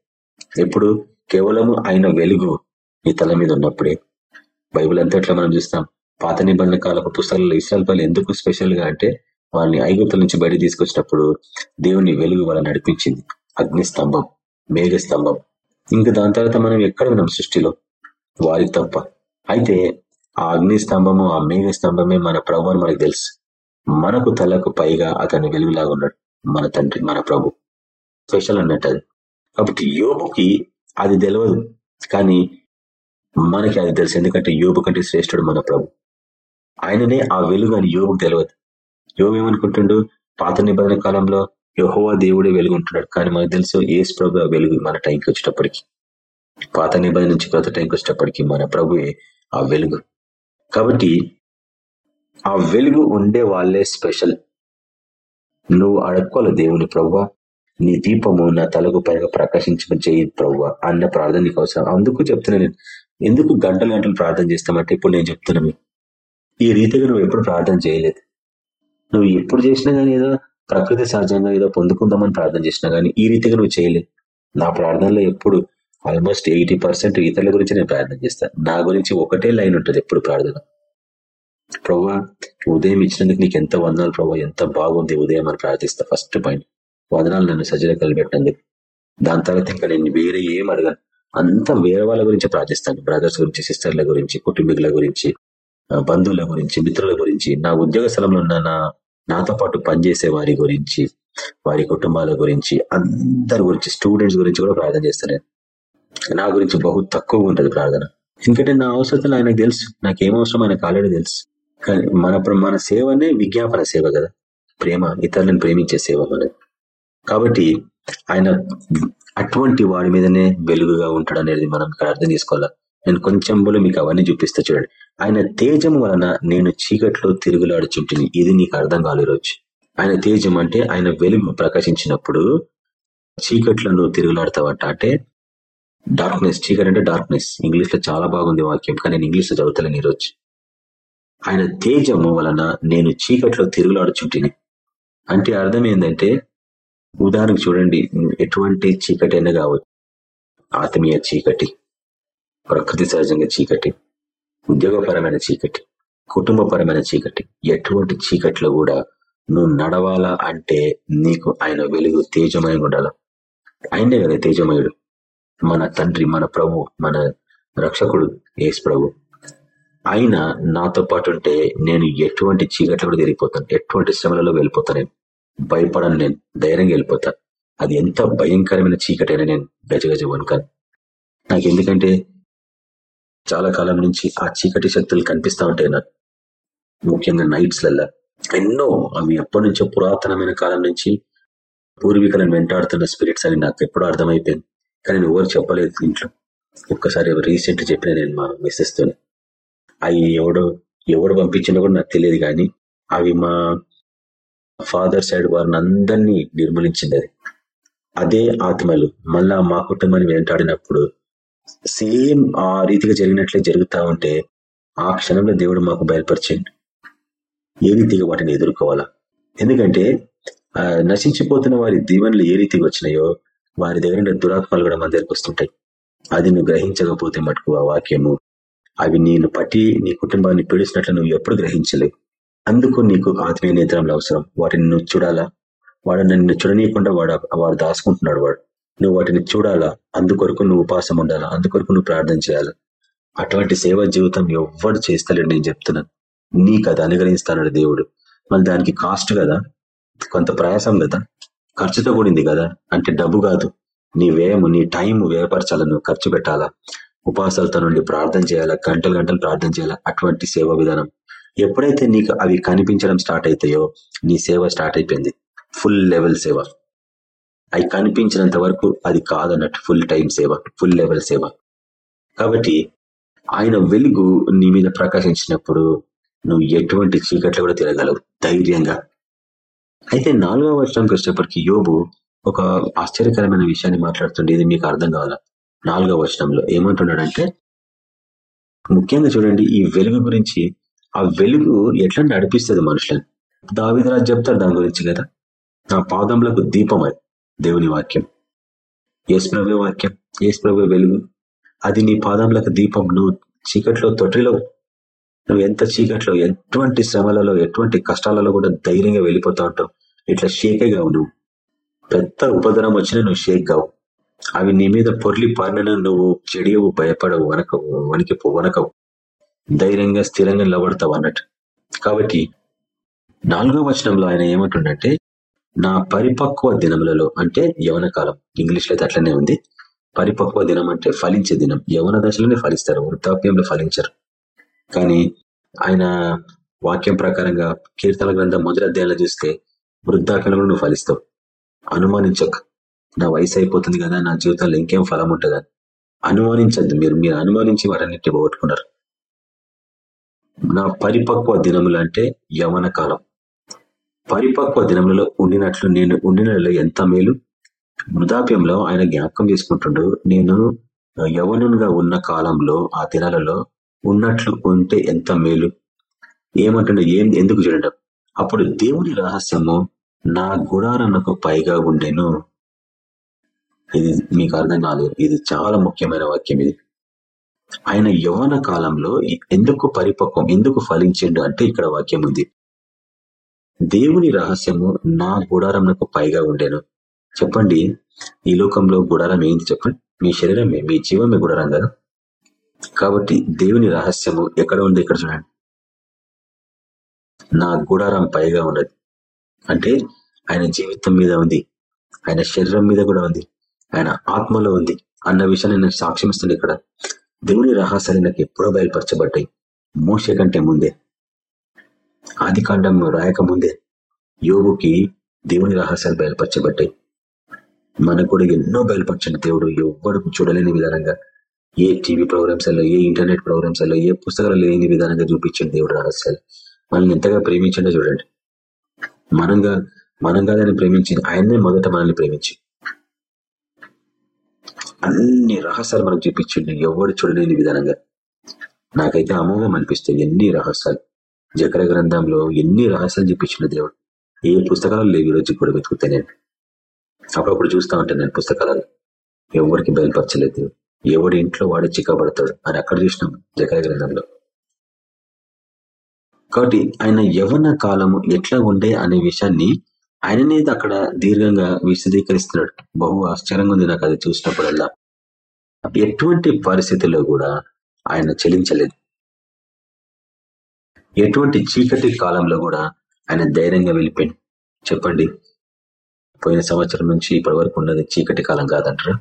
ఎప్పుడు? కేవలము ఆయన వెలుగు నీ తల మీద ఉన్నప్పుడే. బైబుల్ అంతట్లో మనం చూస్తాం? పాత నిబంధన కాలపు పుస్తకాలలో ఇస్రాయల్ ఎందుకు స్పెషల్గా అంటే వాళ్ళని ఐగుప్తుల నుంచి బయట తీసుకొచ్చినప్పుడు దేవుని వెలుగు వాళ్ళని నడిపించింది. అగ్ని స్తంభం మేఘ స్తంభం. ఇంకా దాని తర్వాత మనం ఎక్కడ ఉన్నాం సృష్టిలో? వారికి తప్ప. అయితే ఆ అగ్నిస్తంభము ఆ మేఘస్తంభమే మన ప్రభు మనకు తెలుసు. మనకు తలకు పైగా అతని వెలుగులాగా ఉన్నాడు. మన తండ్రి మన ప్రభు. స్పెషల్ అన్నట్టు అది. కాబట్టి యోబుకి అది తెలియదు కానీ మనకి అది తెలుసు. ఎందుకంటే యోబు కంటే శ్రేష్ఠుడు మన ప్రభు. ఆయననే ఆ వెలుగు అని యోగుకు తెలియదు యోగు ఏమనుకుంటుండు? పాత నిబంధన కాలంలో యహోవా దేవుడే వెలుగుంటున్నాడు. కానీ మనకు తెలుసు ఏసు ప్రభు వెలుగు మన టైంకి వచ్చేటప్పటికి. పాత నిబంధన నుంచి కొత్త టైంకి వచ్చేటప్పటికి మన ప్రభువే ఆ వెలుగు. కాబట్టి ఆ వెలుగు ఉండే వాళ్ళే స్పెషల్. నువ్వు అడుక్కోవాలి దేవుని ప్రభు. నీ దీపము నా తలకు పైగా చేయి ప్రభు అన్న ప్రార్థన నీకు అవసరం. అందుకు చెప్తున్నా నేను. ఎందుకు గంటలు గంటలు ప్రార్థన చేస్తామంటే ఇప్పుడు నేను చెప్తున్నాను ఈ రీతిగా నువ్వు ఎప్పుడు ప్రార్థన చేయలేదు. నువ్వు ఎప్పుడు చేసినా కానీ ఏదో ప్రకృతి సహజంగా ఏదో పొందుకుందామని ప్రార్థన చేసినా కానీ ఈ రీతిగా నువ్వు చేయలేదు. నా ప్రార్థనలో ఎప్పుడు ఆల్మోస్ట్ ఎయిటీ పర్సెంట్ ఇతరుల గురించి నేను ప్రార్థన చేస్తాను నా గురించి ఒకటే లైన్ ఉంటుంది ఎప్పుడు ప్రార్థన. ప్రభా ఉదయం ఇచ్చినందుకు నీకు ఎంత వందాలు ప్రభావ ఎంత బాగుంది ఉదయం అని ప్రార్థిస్తా. ఫస్ట్ పాయింట్ వదనాలు నన్ను సజ్జల కలిపెట్టందుకు. దాని తర్వాత ఇంకా నేను వేరే ఏం అడగను. అంత వేరే వాళ్ళ గురించి ప్రార్థిస్తాను. బ్రదర్స్ గురించి సిస్టర్ల గురించి కుటుంబీకుల గురించి బంధువుల గురించి మిత్రుల గురించి నా ఉద్యోగ స్థలంలో ఉన్న నా నాతో పాటు పనిచేసే వారి గురించి వారి కుటుంబాల గురించి అందరి గురించి స్టూడెంట్స్ గురించి కూడా ప్రార్థన చేస్తాను నా గురించి బహు తక్కువ ఉంటుంది ప్రార్థన. ఎందుకంటే నా అవసరతలు ఆయనకు తెలుసు. నాకు ఏం అవసరం ఆయనకు ఆల్రెడీ తెలుసు. కానీ మన మన సేవనే విజ్ఞాపన సేవ కదా. ప్రేమ ఇతరులను ప్రేమించే సేవ మనది. కాబట్టి ఆయన అటువంటి వాడి మీదనే వెలుగుగా ఉంటాడు అనేది మనం ఇక్కడ అర్థం చేసుకోవాలి? నేను కొంచెం కూడా మీకు అవన్నీ చూపిస్తా చూడండి. ఆయన తేజం వలన నేను చీకట్లో తిరుగులాడుచుంటిని. ఇది నీకు అర్థం కాదు ఆయన తేజం అంటే ఆయన వెలుగు ప్రకాశించినప్పుడు చీకట్లో నువ్వు తిరుగులాడతావట. అంటే డార్క్నెస్ చీకటి అంటే డార్క్నెస్ ఇంగ్లీష్లో చాలా బాగుంది వాక్యం కానీ నేను ఇంగ్లీష్లో చదువుతలేను ఈరోజు. ఆయన తేజము వలన నేను చీకట్లో తిరుగులాడుచుంటిని. అంటే అర్థం ఏంటంటే ఉదాహరణకు చూడండి ఎటువంటి చీకటి అయినా కావచ్చు. ఆత్మీయ చీకటి ప్రకృతి సహజంగా చీకటి ఉద్యోగపరమైన చీకటి కుటుంబపరమైన చీకటి ఎటువంటి చీకట్లో కూడా నువ్వు నడవాలా అంటే నీకు ఆయన వెలుగు తేజమయం ఉండాల? ఆయనే కదా తేజమయుడు. మన తండ్రి మన ప్రభు మన రక్షకుడు యేసు ప్రభు. ఆయన నాతో పాటు ఉంటే నేను ఎటువంటి చీకట్లో కూడా తిరిగిపోతాను ఎటువంటి శ్రమలలో వెళ్ళిపోతాను భయపడను నేను ధైర్యంగా వెళ్ళిపోతా. అది ఎంత భయంకరమైన చీకటైనా నేను గజగజ వణుకాను. నాకు ఎందుకంటే చాలా కాలం నుంచి ఆ చీకటి శక్తులు కనిపిస్తూ ఉంటాయి నాకు. ముఖ్యంగా నైట్స్లల్లా. ఎన్నో అవి ఎప్పటి నుంచో పురాతనమైన కాలం నుంచి పూర్వీకులను వెంటాడుతున్న స్పిరిట్స్ అని నాకు ఎప్పుడో అర్థమైపోయింది. కానీ నేను ఎవరు చెప్పలేదు ఇంట్లో. ఒక్కసారి రీసెంట్ చెప్పిన నేను మా మిస్సెస్ అవి ఎవడో ఎవడు పంపించినా కూడా నాకు తెలియదు కానీ అవి మా ఫాదర్ సైడ్ వారిని అందరినీ నిర్మూలించింది అది. అదే ఆత్మలు మళ్ళా మా కుటుంబాన్ని వెంటాడినప్పుడు సేమ్ ఆ రీతిగా జరిగినట్లే జరుగుతా ఉంటే ఆ క్షణంలో దేవుడు మాకు బయలుపరిచండి ఏ రీతిగా వాటిని ఎదుర్కోవాలా? ఎందుకంటే నశించిపోతున్న వారి దీవెనలు ఏ రీతిగా వచ్చినాయో వారి దగ్గర దురాత్మలు కూడా మన దగ్గరకు వస్తుంటాయి. అది నువ్వు గ్రహించకపోతే మటుకు ఆ వాక్యము అవి నేను పట్టి నీ కుటుంబాన్ని పీడిస్తున్నట్లు నువ్వు ఎప్పుడు గ్రహించలేవు. అందుకు నీకు ఆత్మీయ నేత్రములు అవసరం. వాటిని నువ్వు చూడాలా? వాడు నన్ను చూడనీయకుండా వాడు వాడు దాచుకుంటున్నాడు వాడు. నువ్వు వాటిని చూడాలా? అందుకొరకు నువ్వు ఉపాసం ఉండాలా? అందుకొరకు నువ్వు ప్రార్థన చేయాలా? అటువంటి సేవ జీవితం ఎవ్వడు చేస్తలేడు నేను చెప్తున్నాను. నీకు అది అనుగ్రహిస్తాడు దేవుడు. మళ్ళీ దానికి కాస్ట్ కదా? కొంత ప్రయాసం కదా? ఖర్చుతో కూడింది కదా? అంటే డబ్బు కాదు. నీ వ్యయము నీ టైం వ్యయపరచాలా నువ్వు? ఖర్చు పెట్టాలా? ఉపాసాలతో నుండి ప్రార్థన చేయాలా? గంటలు గంటలు ప్రార్థన చేయాలా? అటువంటి సేవా విధానం. ఎప్పుడైతే నీకు అవి కనిపించడం స్టార్ట్ అవుతాయో నీ సేవ స్టార్ట్ అయిపోయింది. ఫుల్ లెవెల్ సేవ. అవి కనిపించినంత వరకు అది కాదన్నట్టు ఫుల్ టైం సేవ ఫుల్ లెవెల్ సేవ. కాబట్టి ఆయన వెలుగు నీ మీద ప్రకాశించినప్పుడు నువ్వు ఎటువంటి చీకట్లు కూడా తిరగలవు ధైర్యంగా. అయితే నాలుగవ వర్షంకి వచ్చేప్పటికి యోబు ఒక ఆశ్చర్యకరమైన విషయాన్ని మాట్లాడుతుండే ఇది మీకు అర్థం కావాల? నాలుగవ వర్షంలో ఏమంటున్నాడంటే ముఖ్యంగా చూడండి ఈ వెలుగు గురించి ఆ వెలుగు ఎట్లా నడిపిస్తుంది మనుషులను? దావిదరాజు చెప్తారు దాని గురించి కదా? నా పాదములకు దీపం అది దేవుని వాక్యం. ఏసుప్రభు వాక్యం ఏసుప్రభు వెలుగు. అది నీ పాదములకు దీపం. నువ్వు చీకట్లో తొట్టిలో నువ్వు ఎంత చీకట్లో ఎటువంటి శ్రమలలో ఎటువంటి కష్టాలలో కూడా ధైర్యంగా వెళ్ళిపోతా ఉంటావు. ఇట్లా షేకే కావు నువ్వు. పెద్ద ఉపద్రవం వచ్చినా నువ్వు షేక్ కావు. అవి నీ మీద పొర్లి పారిన నువ్వు చెడియవు భయపడవు వనకవు వనికి వనకవు ధైర్యంగా స్థిరంగా నిలబడతావు అన్నట్టు. కాబట్టి నాలుగో వచనంలో ఆయన ఏమంటుండంటే నా పరిపక్వ దినములలో అంటే యవన కాలం ఇంగ్లీష్లో అయితే అట్లనే ఉంది. పరిపక్వ దినం అంటే ఫలించే దినం. యవన దశలోనే ఫలిస్తారు. వృద్ధాప్యంలో ఫలించరు. కానీ ఆయన వాక్యం ప్రకారంగా కీర్తన గ్రంథం మొదటి అధ్యాయంలో చూస్తే వృద్ధాప్యంలో కూడా నువ్వు ఫలిస్తావు. అనుమానించక. నా వయసు అయిపోతుంది కదా నా జీవితంలో ఇంకేం ఫలం ఉంటుందని అనుమానించద్దు. మీరు మీరు అనుమానించి వారన్నిటి పోగొట్టుకున్నారు. నా పరిపక్వ దినములు అంటే యవన కాలం. పరిపక్వ దినములలో ఉండినట్లు నేను ఉండినలో ఎంత మేలు? వృధాప్యంలో ఆయన జ్ఞాపకం చేసుకుంటుండు నేను యవనుగా ఉన్న కాలంలో ఆ దినాలలో ఉన్నట్లు ఉంటే ఎంత మేలు? ఏమంటుండే ఏం ఎందుకు చూడండి. అప్పుడు దేవుని రహస్యము నా గుడారన్నకు పైగా ఉండేను. ఇది మీకు అర్థం కాలేదు. ఇది చాలా ముఖ్యమైన వాక్యం ఇది. ఆయన యవన కాలంలో ఎందుకు పరిపక్వం ఎందుకు ఫలించిండు అంటే ఇక్కడ వాక్యం ఉంది. దేవుని రహస్యము నా గుడారంకు పైగా ఉండేను. చెప్పండి ఈ లోకంలో గుడారం ఏంది చెప్పండి. మీ శరీరమే మీ జీవమే గుడారం కదా? కాబట్టి దేవుని రహస్యము ఎక్కడ ఉంది ఇక్కడ చూడండి. నా గుడారం పైగా ఉన్నది. అంటే ఆయన జీవితం మీద ఉంది. ఆయన శరీరం మీద కూడా ఉంది. ఆయన ఆత్మలో ఉంది. అన్న విషయాన్ని నేను సాక్ష్యం ఇస్తుంది ఇక్కడ. దేవుని రహస్యాలు నాకు ఎప్పుడో బయలుపరచబడ్డాయి మోసే కంటే ముందే ఆది కాండం రాయక ముందే యోగుకి దేవుని రహస్యాలు బయలుపరచబడ్డాయి. మనకు కూడా ఎన్నో బయలుపరచండి దేవుడు ఎవ్వడు చూడలేని విధానంగా ఏ టీవీ ప్రోగ్రామ్స్లో ఏ ఇంటర్నెట్ ప్రోగ్రామ్స్లో ఏ పుస్తకాలు లేని విధానంగా చూపించండి దేవుడు రహస్యాలు. మనల్ని ఎంతగా ప్రేమించండి చూడండి. మనంగా మనం కాదని ప్రేమించి ఆయన్నే మొదట మనల్ని ప్రేమించి అన్ని రహస్యాలు మనకు చూపించండి. ఎవరు చూడలేని విధానంగా. నాకైతే అమోఘం అనిపిస్తాయి ఎన్ని రహస్యాలు. జకర గ్రంథంలో ఎన్ని రహస్యాలు చూపించిన దేవుడు. ఏ పుస్తకాలు లేవు ఈరోజు కూడా వెతుకుతాయి నేను అప్పుడప్పుడు చూస్తా ఉంటాను నేను పుస్తకాలను. ఎవరికి బయలుపరచలేదు ఎవడి ఇంట్లో వాడు చిక్కబడతాడు అని అక్కడ చూసినాం జకర గ్రంథంలో. కాబట్టి ఆయన యవన కాలము ఎట్లా ఉండే అనే విషయాన్ని ఆయననే అక్కడ దీర్ఘంగా విశదీకరిస్తున్నాడు. బహు ఆశ్చర్యంగా ఉంది నాకు అది చూసినప్పుడల్లా. ఎటువంటి పరిస్థితుల్లో కూడా ఆయన చెలించలేదు. ఎటువంటి చీకటి కాలంలో కూడా ఆయన ధైర్యంగా వెళ్ళిపోయింది చెప్పండి పోయిన సంవత్సరం నుంచి ఇప్పటి వరకు ఉన్నది చీకటి కాలం కాదంటారు?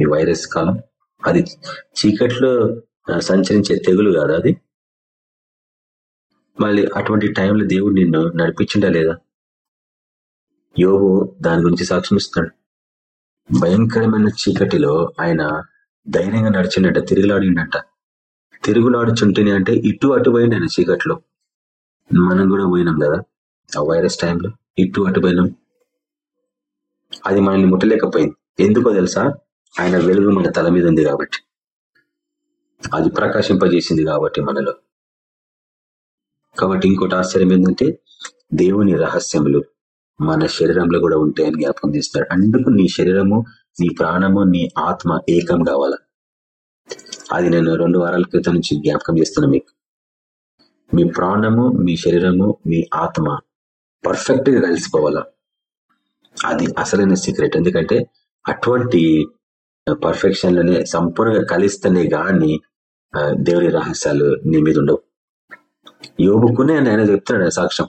ఈ వైరస్ కాలం? అది చీకట్లో సంచరించే తెగులు కాదా అది? మళ్ళీ అటువంటి టైంలో దేవుడు నిన్ను నడిపించిండా లేదా? యోగు దాని గురించి సాక్ష్యం ఇస్తున్నాడు భయంకరమైన చీకటిలో ఆయన ధైర్యంగా నడిచిండట తిరుగులాడిండట. తిరుగులాడుచుంటేనే అంటే ఇటు అటు పోయింది ఆయన చీకట్లో. మనం కూడా పోయినాం కదా ఆ వైరస్ టైంలో ఇటు అటు పోయినాం. అది మనల్ని ముట్టలేకపోయింది. ఎందుకో తెలుసా? ఆయన వెలుగు మన తల మీద ఉంది కాబట్టి. అది ప్రకాశింపజేసింది కాబట్టి మనలో. కాబట్టి ఇంకోటి ఆశ్చర్యం ఏంటంటే దేవుని రహస్యములు. మన శరీరంలో కూడా ఉంటాయని జ్ఞాపకం చేస్తున్నాడు అందుకు నీ శరీరము నీ ప్రాణము నీ ఆత్మ ఏకం కావాల? అది నేను రెండు వారాల క్రితం నుంచి జ్ఞాపకం చేస్తున్నా మీకు. మీ ప్రాణము మీ శరీరము మీ ఆత్మ పర్ఫెక్ట్గా కలిసిపోవాలా? అది అసలైన సీక్రెట్ ఎందుకంటే అటువంటి పర్ఫెక్షన్లనే సంపూర్ణంగా కలిస్తేనే కానీ దేవుని రహస్యాలు నీ మీద ఉండవు. యోగుకునే ఆయన చెప్తున్నాడు సాక్ష్యం.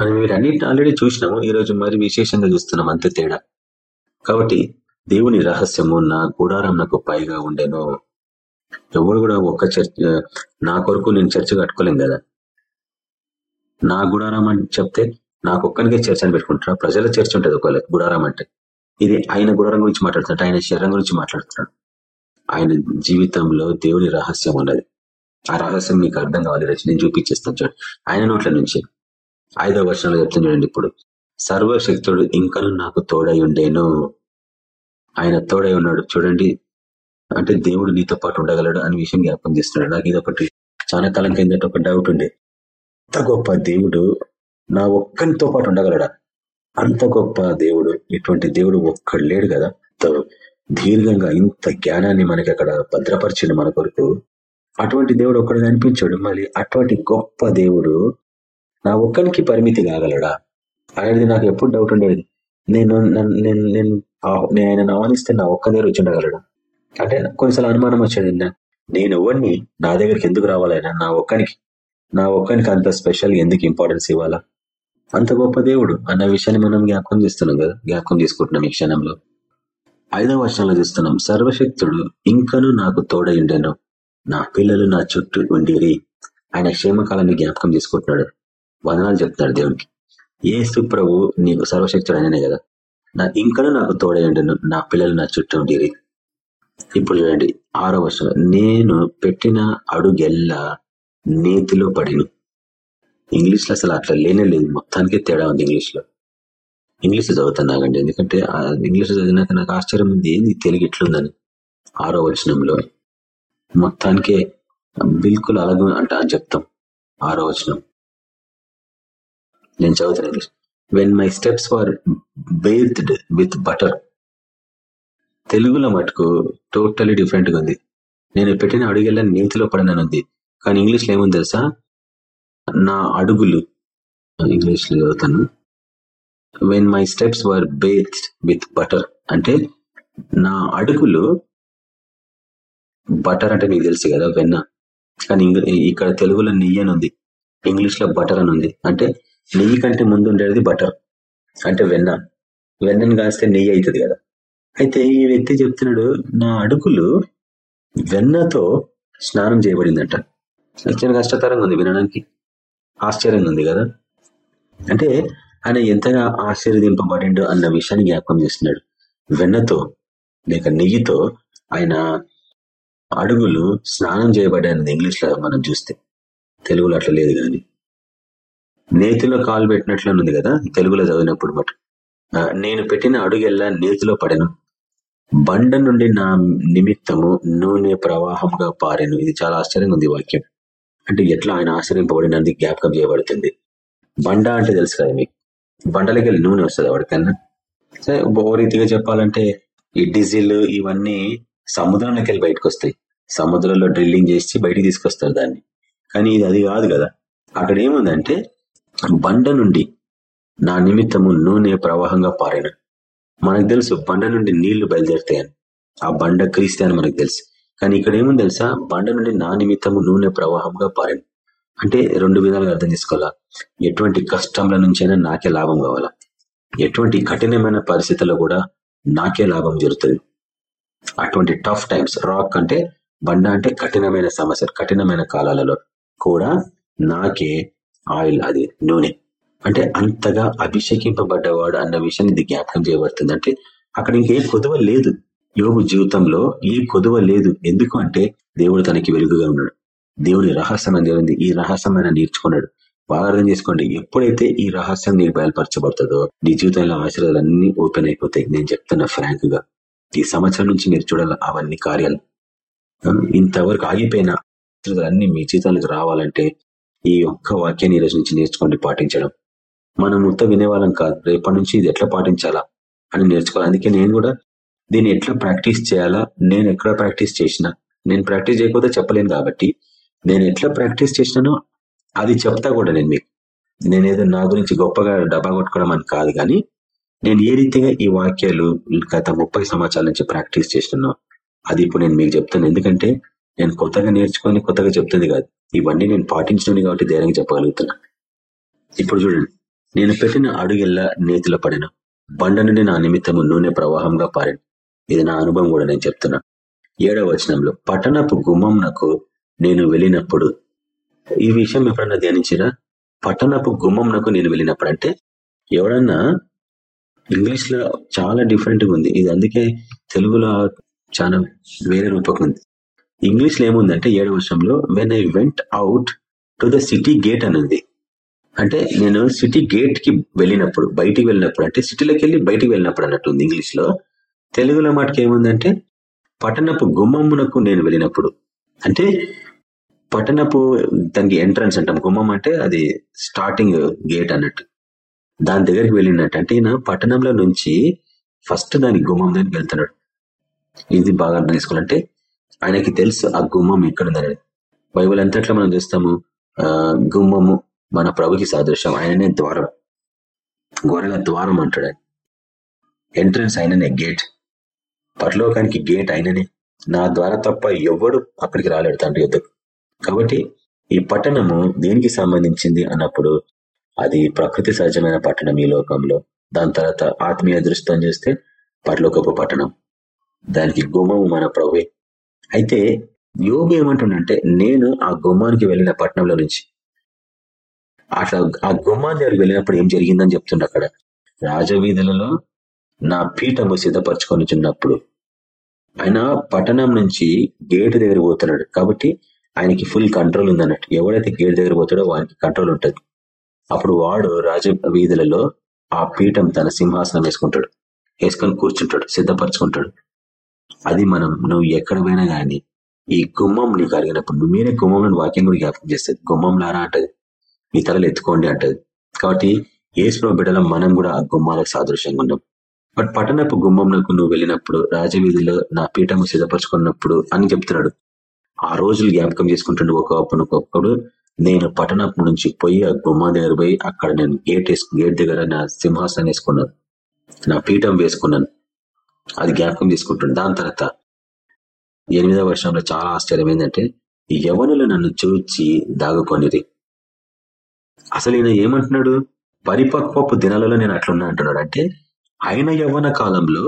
మనం వీటన్నిటిని ఆల్రెడీ చూసినాము. ఈ రోజు మరి విశేషంగా చూస్తున్నాం. అంతే తేడా. కాబట్టి దేవుని రహస్యము నా గుడారం నాకు పైగా ఉండేను. ఎవరు కూడా ఒక్క చర్చ నా కొరకు నేను చర్చ కట్టుకోలేం కదా. నా గుడారం అని చెప్తే నాకు ఒక్కనికే చర్చ అని పెట్టుకుంటారా ప్రజల చర్చ ఉంటుంది ఒకవేళ గుడారం అంటే. ఇది ఆయన గుడారం గురించి మాట్లాడుతున్నాడు. ఆయన శరీరం గురించి మాట్లాడుతున్నాడు. ఆయన జీవితంలో దేవుని రహస్యం ఉన్నది. ఆ రహస్యం మీకు అర్థం కావాలి. రచన నేను చూపించేస్తాను చూడండి ఆయన నోట్ల నుంచి. ఐదో వర్షంలో చెప్తున్నాడు ఇప్పుడు. సర్వశక్తుడు ఇంకను నాకు తోడై ఉండేను. ఆయన తోడై ఉన్నాడు. చూడండి. అంటే దేవుడు నీతో పాటు ఉండగలడు అనే విషయం జ్ఞాపకం చేస్తున్నాడు. నాకు ఇది ఒకటి చాలా కాలం కిందట ఒక డౌట్ ఉండే. అంత గొప్ప దేవుడు నా ఒక్కరితో పాటు ఉండగలడా? అంత గొప్ప దేవుడు ఇటువంటి దేవుడు ఒక్కడు లేడు కదా. దీర్ఘంగా ఇంత జ్ఞానాన్ని మనకి అక్కడ భద్రపరిచింది మన కొరకు? అటువంటి దేవుడు ఒక్కడు కనిపించాడు మళ్ళీ అటువంటి గొప్ప దేవుడు నా ఒక్కరికి పరిమితి కాగలడా? అనేది నాకు ఎప్పుడు డౌట్ ఉండేది. నేను నేను నేను ఆయన ఆహ్వానిస్తే నా ఒక్క దగ్గర వచ్చి ఉండగలడా? అంటే కొన్నిసార్లు అనుమానం వచ్చాడు నేను ఎవరిని నా దగ్గరికి ఎందుకు రావాలైనా నా ఒక్కనికి. నా ఒక్కనికి అంత స్పెషల్ ఎందుకు ఇంపార్టెన్స్ ఇవ్వాలా? అంత గొప్ప దేవుడు అన్న విషయాన్ని మనం జ్ఞాపకం చేస్తున్నాం కదా? జ్ఞాపకం చేసుకుంటున్నాం ఈ క్షణంలో. ఐదవ వర్షంలో చూస్తున్నాం సర్వశక్తుడు ఇంకను నాకు తోడైండెను నా పిల్లలు నా చుట్టూ ఉండిరి. ఆయన క్షేమకాలాన్ని జ్ఞాపకం చేసుకుంటున్నాడు. వదనాలు చెప్తున్నాడు దేవునికి. ఏ సుప్రభు నీకు సర్వశక్తుడు అయిననే కదా. నా ఇంకను నాకు తోడైండను నా పిల్లలు నా చుట్టూ ఉండేది ఇప్పుడు చూడండి ఆరో వర్షం నేను పెట్టిన అడుగెల్లా నేతిలో పడిను. ఇంగ్లీష్లో అసలు అట్లా లేనే లేదు. మొత్తానికి తేడా ఉంది ఇంగ్లీష్లో ఇంగ్లీష్ చదువుతున్నాగండి ఎందుకంటే ఇంగ్లీష్ చదివినాక నాకు ఆశ్చర్యం ఉంది ఏంది తెలుగు ఇట్లుందని. ఆరో వచనంలో. మొత్తానికే బిల్కుల్ అలాగే అంట అని చెప్తాం. ఆరో వచనం. నేను చదువుతాను English. When my steps were bathed with butter తెలుగులో మటుకు టోటలీ డిఫరెంట్గా ఉంది. నేను పెట్టిన అడుగుల నీతిలో పడననుంది. కానీ ఇంగ్లీష్లో ఏముంది తెలుసా? నా అడుగులు. ఇంగ్లీష్లో చదువుతాను. When my steps were bathed with butter అంటే నా అడుగులు బటర్ అంటే మీకు తెలుసు కదా వెన్న. కానీ ఇక్కడ తెలుగులో నెయ్యి అని ఉంది ఇంగ్లీష్లో బటర్ అని ఉంది అంటే నెయ్యి కంటే ముందు ఉండేది బటర్ అంటే వెన్న. వెన్నను కాస్తే నెయ్యి అవుతుంది కదా. అయితే ఈ వ్యక్తి చెప్తున్నాడు నా అడుగులు వెన్నతో స్నానం చేయబడిందంట. చాలా కష్టతరంగా ఉంది వినడానికి. ఆశ్చర్యంగా ఉంది కదా. అంటే ఆయన ఎంతగా ఆశీర్వదింపబడిండు అన్న విషయాన్ని జ్ఞాపకం చేస్తున్నాడు. వెన్నతో లేక నెయ్యితో ఆయన అడుగులు స్నానం చేయబడ్డాయన్నది ఇంగ్లీష్లో మనం చూస్తే. తెలుగులో అట్లా లేదు కానీ. నేతిలో కాలు పెట్టినట్లు ఉంది కదా తెలుగులో చదివినప్పుడు బట్ నేను పెట్టిన అడుగెల్లా నేతిలో పడను. బండ నుండి నా నిమిత్తము నూనె ప్రవాహంగా పారాను. ఇది చాలా ఆశ్చర్యంగా ఉంది వాక్యం. అంటే ఎట్లా ఆయన ఆశ్చర్యింపబడినది జ్ఞాపకం చేయబడుతుంది. బండ అంటే తెలుసు కదా మీకు. బండలకి వెళ్ళి నూనె వస్తుంది ఎవరికన్నా సరే ఓ రీతిగా చెప్పాలంటే ఈ డీజిల్ ఇవన్నీ సముద్రంలోకి వెళ్ళి బయటకు వస్తాయి. సముద్రంలో డ్రిల్లింగ్ చేసి బయటికి తీసుకొస్తారు దాన్ని. కానీ ఇది అది కాదు కదా. అక్కడ ఏముందంటే బండ నుండి నా నిమిత్తము నూనె ప్రవాహంగా పారిన. మనకు తెలుసు బండ నుండి నీళ్ళు బయలుదేరుతాయని. ఆ బండ క్రీస్తే అని మనకు తెలుసు. కానీ ఇక్కడ ఏముంది తెలుసా? బండ నుండి నా నిమిత్తము నూనె ప్రవాహంగా పారిన. అంటే రెండు విధాలుగా అర్థం చేసుకోవాలా? ఎటువంటి కష్టంల నుంచైనా నాకే లాభం కావాలా? ఎటువంటి కఠినమైన పరిస్థితుల్లో కూడా నాకే లాభం జరుగుతుంది. అటువంటి టఫ్ టైమ్స్ రాక్ అంటే బండ అంటే కఠినమైన సమస్య కఠినమైన కాలాలలో కూడా నాకే ఆయిల్ అది నూనె. అంటే అంతగా అభిషేకింపబడ్డవాడు అన్న విషయాన్ని ఇది జ్ఞాపకం చేయబడుతుంది అంటే అక్కడ ఇంకే కొదువ లేదు. యోగు జీవితంలో ఏ కొదువ లేదు. ఎందుకు అంటే దేవుడు తనకి వెలుగుగా ఉన్నాడు. దేవుడి రహస్యం అని ఈ రహస్యం ఆయన నేర్చుకున్నాడు. బాగా అర్థం చేసుకోండి. ఎప్పుడైతే ఈ రహస్యం నీకు బయలుపరచబడుతుందో నీ జీవితంలో ఆశీర్వాదాలన్నీ ఓపెన్ అయిపోతాయి. నేను చెప్తున్నా ఫ్రాంక్గా ఈ సంవత్సరం నుంచి మీరు చూడాలి అవన్నీ కార్యాలు. ఇంతవరకు ఆగిపోయిన అన్ని మీ జీవితాలకు రావాలంటే ఈ ఒక్క వాక్యాన్ని ఈరోజు నుంచి నేర్చుకోండి పాటించడం. మనం ముత్త వినేవాళ్ళం కాదు. రేపటి నుంచి ఇది ఎట్లా పాటించాలా అని నేర్చుకోవాలి. అందుకే నేను కూడా దీన్ని ఎట్లా ప్రాక్టీస్ చేయాలా నేను ఎక్కడ ప్రాక్టీస్ చేసినా నేను ప్రాక్టీస్ చేయకపోతే చెప్పలేను కాబట్టి నేను ఎట్లా ప్రాక్టీస్ చేసినానో అది చెప్తా కూడా నేను మీకు. నేనేదో నా గురించి గొప్పగా డబ్బా కొట్టుకోవడం అని కాదు కానీ నేను ఏ రీతిగా ఈ వాక్యాలు గత ముప్పై సంవత్సరాల నుంచి ప్రాక్టీస్ చేస్తున్నా అది ఇప్పుడు నేను మీకు చెప్తాను. ఎందుకంటే నేను కొత్తగా నేర్చుకొని కొత్తగా చెప్తుంది కాదు. ఇవన్నీ నేను పాటించినవి కాబట్టి ధైర్యంగా చెప్పగలుగుతున్నా. ఇప్పుడు చూడండి. నేను పెట్టిన అడుగెల్లా నేతిలో పడిన. బండ నుండి నా నిమిత్తము నూనె ప్రవాహంగా పారిన. ఇది నా అనుభవం కూడా నేను చెప్తున్నా. ఏడవ వచనంలో పట్టణపు గుమ్మంనకు నేను వెళ్ళినప్పుడు ఈ విషయం ఎప్పుడన్నా ధ్యానించినా పట్టణపు గుమ్మంనకు నేను వెళ్ళినప్పుడు అంటే ఎవడన్నా ఇంగ్లీష్లో చాలా డిఫరెంట్గా ఉంది. ఇది అందుకే తెలుగులో చాలా వేరే రూపకం ఉంది. ఇంగ్లీష్లో ఏముందంటే ఏడవ వర్షంలో when I went out to the city gate అని ఉంది అంటే నేను సిటీ గేట్కి వెళ్ళినప్పుడు బయటికి వెళ్ళినప్పుడు అంటే సిటీలోకి వెళ్ళి బయటికి వెళ్ళినప్పుడు అన్నట్టు ఉంది ఇంగ్లీష్లో తెలుగులో మాటకి ఏముందంటే పట్టణపు గుమ్మమునకు నేను వెళ్ళినప్పుడు. అంటే పట్టణపు దానికి ఎంట్రన్స్ అంటాం. గుమ్మం అంటే అది స్టార్టింగ్ గేట్ అన్నట్టు. దాని దగ్గరికి వెళ్ళినట్టు అంటే ఈయన పట్టణంలో నుంచి ఫస్ట్ దాని గుమ్మం దగ్గరికి వెళ్తున్నాడు. ఇది బాగా అర్థం తీసుకోవాలంటే ఆయనకి తెలుసు ఆ గుమ్మం ఎక్కడుందని బైబుల్ అంతట్లో మనం చూస్తాము? గుమ్మము మన ప్రభుకి సాదృశ్యం ఆయననే ద్వారం. గొర్రెల ద్వారం అంటాడు ఎంట్రన్స్ అయిననే గేట్. పరలోకానికి గేట్ అయిననే నా ద్వారా తప్ప ఎవడు అక్కడికి రాలేడు తండ్రి యుద్ధకు కాబట్టి ఈ పట్టణము దేనికి సంబంధించింది అన్నప్పుడు అది ప్రకృతి సహజమైన పట్టణం ఈ లోకంలో. దాని తర్వాత ఆత్మీయ దృష్టితో చేస్తే పరలోకపు పట్టణం. దానికి గుమ్మము మన ప్రభువే. అయితే యోగు ఏమంటుండంటే నేను ఆ గుమ్మానికి వెళ్ళిన పట్టణంలో నుంచి. అట్లా ఆ గుమ్మాన్ దగ్గరికి వెళ్ళినప్పుడు ఏం జరిగిందని చెప్తుండ అక్కడ. రాజవీధులలో నా పీఠము సిద్ధపరచుకొని చిన్నప్పుడు ఆయన పట్టణం నుంచి గేట్ దగ్గర పోతున్నాడు. కాబట్టి ఆయనకి ఫుల్ కంట్రోల్ ఉందన్నట్టు. ఎవడైతే గేట్ దగ్గర పోతాడో వానికి కంట్రోల్ ఉంటుంది. అప్పుడు వాడు రాజ వీధులలో ఆ పీఠం తన సింహాసనం వేసుకుంటాడు. వేసుకొని కూర్చుంటాడు. సిద్ధపరచుకుంటాడు. అది మనం నువ్వు ఎక్కడ పోయినా కానీ ఈ గుమ్మం నీకు అరిగినప్పుడు నువ్వు మీరే గుమ్మంలో వాక్యం కూడా జ్ఞాపకం చేస్తుంది గుమ్మం లారా అంటది. మీ తలలు ఎత్తుకోండి అంటది. కాబట్టి ఏసులో బిడ్డల మనం కూడా ఆ గుమ్మాలకు సాదృశ్యంగా ఉన్నాం బట్ పట్టణపు గుమ్మంలకు నువ్వు వెళ్ళినప్పుడు రాజవీధిలో నా పీఠము సిద్ధపరచుకున్నప్పుడు అని చెప్తున్నాడు. ఆ రోజులు జ్ఞాపకం చేసుకుంటుండే ఒకప్పుడు నేను పట్టణపు నుంచి పోయి ఆ గుమ్మం దగ్గర పోయి అక్కడ నేను గేట్ వేసుకు గేట్ దగ్గర నా సింహాసనం వేసుకున్నాను. నా పీఠం వేసుకున్నాను. అది జ్ఞాపకం తీసుకుంటుండే దాని తర్వాత ఎనిమిదవ వర్షంలో చాలా ఆశ్చర్యం ఏంటంటే యవనులు నన్ను చూచి దాగుకొనిది అసలు ఈయన ఏమంటున్నాడు? పరిపక్వపు దినాలలో నేను అట్లున్నా అంటున్నాడు. అంటే ఆయన యవన కాలంలో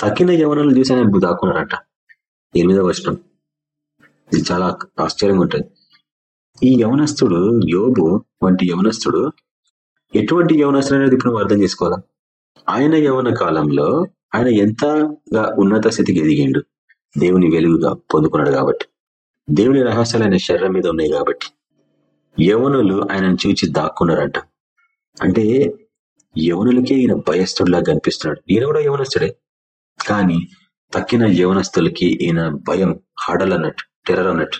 తక్కిన యవనలు చూసి ఆయన దాక్కున్నాడట ఎనిమిదవ వర్షం. ఇది చాలా ఆశ్చర్యంగా ఉంటుంది. ఈ యవనస్తుడు యోబు వంటి యవనస్తుడు ఎటువంటి యవనస్తుడు అనేది ఇప్పుడు అర్థం చేసుకోవాలా? ఆయన యవన కాలంలో ఆయన ఎంతగా ఉన్నత స్థితికి ఎదిగిండు? దేవుని వెలుగుగా పొందుకున్నాడు కాబట్టి. దేవుని రహస్యాలు ఆయన శరీరం మీద ఉన్నాయి కాబట్టి. యవనులు ఆయనను చూచి దాక్కున్నారంట. అంటే యవనులకే ఈయన భయస్థుడిలా కనిపిస్తున్నాడు. ఈయన కూడా యవనస్తుడే. కానీ తక్కిన యవనస్తులకి ఈయన భయం హడల్ అన్నట్టు టెర్రర్ అన్నట్టు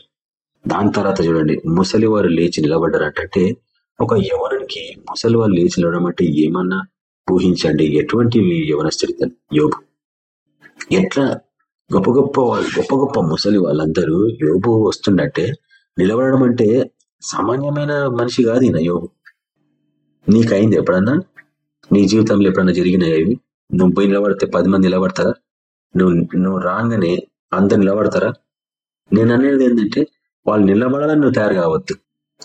దాని తర్వాత చూడండి ముసలి వారు లేచి నిలబడ్డారంటే. ఒక యవనునికి ముసలి వారు లేచి నిలవడం అంటే ఏమన్నా ఊహించండి ఎటువంటి యవనస్తుడి యోగు ఎట్లా? గొప్ప గొప్ప గొప్ప గొప్ప ముసలి వాళ్ళందరూ యోబు వస్తుండంటే నిలబడడం అంటే సామాన్యమైన మనిషి కాదు ఈయన యోగు నీకైంది ఎప్పుడన్నా? నీ జీవితంలో ఎప్పుడన్నా జరిగినాయి నువ్వు పోయి నిలబడితే పది మంది నిలబడతారా? నువ్వు నువ్వు రాగానే అందరు నిలబడతారా? నేను అనేది ఏంటంటే వాళ్ళు నిలబడాలని నువ్వు తయారు కావద్దు.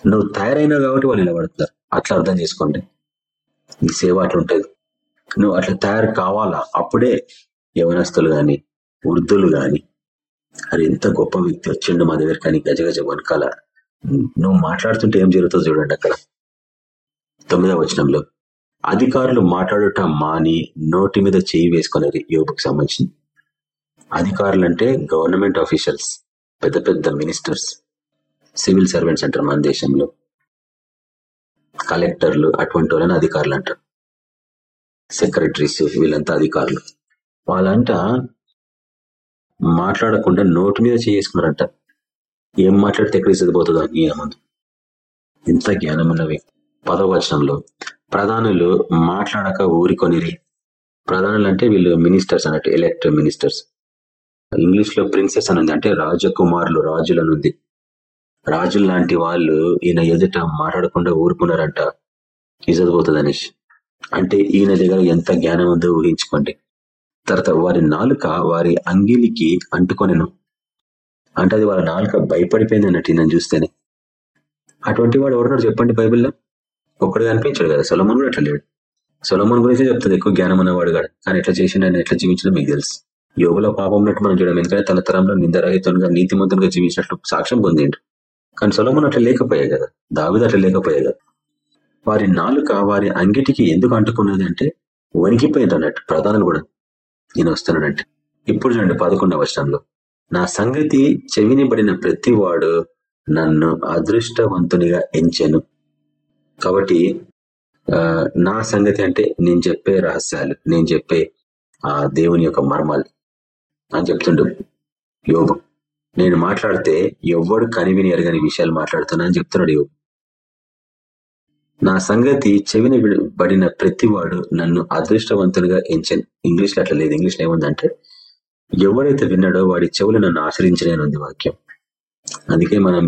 నువ్వు తయారైనావు కాబట్టి వాళ్ళు నిలబడతారు. అట్లా అర్థం చేసుకోండి. నీ సేవ అట్లుంటది. నువ్వు అట్లా తయారు కావాలా? అప్పుడే యవనస్తులు గాని వృద్ధులు గాని అది ఎంత గొప్ప వ్యక్తి వచ్చిండు మా దగ్గర కానీ గజగజ వనకాల నువ్వు మాట్లాడుతుంటే ఏం జరుగుతుందో చూడండి అక్కడ. తొమ్మిదవ వచనంలో అధికారులు మాట్లాడుట మాని నోటి మీద చేయి వేసుకునేది యోగుకు సంబంధించింది. అధికారులు అంటే గవర్నమెంట్ ఆఫీషియల్స్ పెద్ద పెద్ద మినిస్టర్స్ సివిల్ సర్వెంట్స్ అంటారు మన దేశంలో. కలెక్టర్లు అటువంటి వాళ్ళని అధికారులు అంటారు. సెక్రటరీస్ వీళ్ళంతా అధికారులు వాళ్ళంట మాట్లాడకుండా నోటు మీద చేసుకున్నారంట ఏం మాట్లాడితే ఎక్కడ ఇసరిపోతుందో నీ ముందు ఇంత జ్ఞానం ఉన్నవి పదవచనంలో ప్రధానులు మాట్లాడక ఊరికొనిరి. ప్రధానులు అంటే వీళ్ళు మినిస్టర్స్ అన్నట్టు ఎలక్ట్ మినిస్టర్స్. ఇంగ్లీష్లో ప్రిన్సెస్ అని అంటే రాజకుమారులు రాజులు అనుంది రాజులు లాంటి వాళ్ళు ఈయన ఎదుట మాట్లాడకుండా ఊరుకున్నారంట. ఇజదిపోతుంది అనేసి అంటే ఈయన దగ్గర ఎంత జ్ఞానం ఉందో ఊహించుకోండి. తర్వాత వారి నాలుక వారి అంగిలికి అంటుకొనెను. అంటే అది వాళ్ళ నాలుక భయపడిపోయింది అన్నట్టు నేను చూస్తేనే. అటువంటి వాడు ఎవరున్నాడు చెప్పండి బైబిల్లో? ఒక్కడు కనిపించాడు కదా సొలమన్ కూడా అట్లా లేడు. సొలమన్ గురించి చెప్తుంది ఎక్కువ జ్ఞానం ఉన్నవాడు కాదు కానీ ఎట్లా చేసిండు ఆయన ఎట్లా జీవించడం మీకు తెలుసు. యోగులో పాపం ఉన్నట్టు మనం చూడడం ఎందుకంటే తన తరంలో నిందరహితంగా నీతిమంతులుగా జీవించినట్లు సాక్ష్యం పొందిండు. కానీ సొలమన్ అట్లా లేకపోయాయి కదా దావిద అట్లా లేకపోయాయి కదా. వారి నాలుక వారి అంగిటికి ఎందుకు అంటుకున్నది అంటే వణికిపోయింది అన్నట్టు ప్రధానులు కూడా నేను వస్తున్నానంటే ఇప్పుడు చూడండి పదకొండవ వర్షంలో నా సంగతి చెవినిబడిన ప్రతివాడు నన్ను అదృష్టవంతునిగా ఎంచాను. కాబట్టి నా సంగతి అంటే నేను చెప్పే రహస్యాలు నేను చెప్పే ఆ దేవుని యొక్క మర్మాలు అని చెప్తుండు యోగం నేను మాట్లాడితే ఎవ్వడు కనివిని ఎరగని విషయాలు మాట్లాడుతున్నా అని చెప్తున్నాడు యోగు నా సంగతి చెవిని పడిన ప్రతివాడు నన్ను అదృష్టవంతుడిగా ఎంచాను. ఇంగ్లీష్లో అట్లా లేదు. ఇంగ్లీష్ ఏముందంటే ఎవడైతే విన్నాడో వాడి చెవులు నన్ను ఆశ్రయించలేనుంది వాక్యం. అందుకే మనం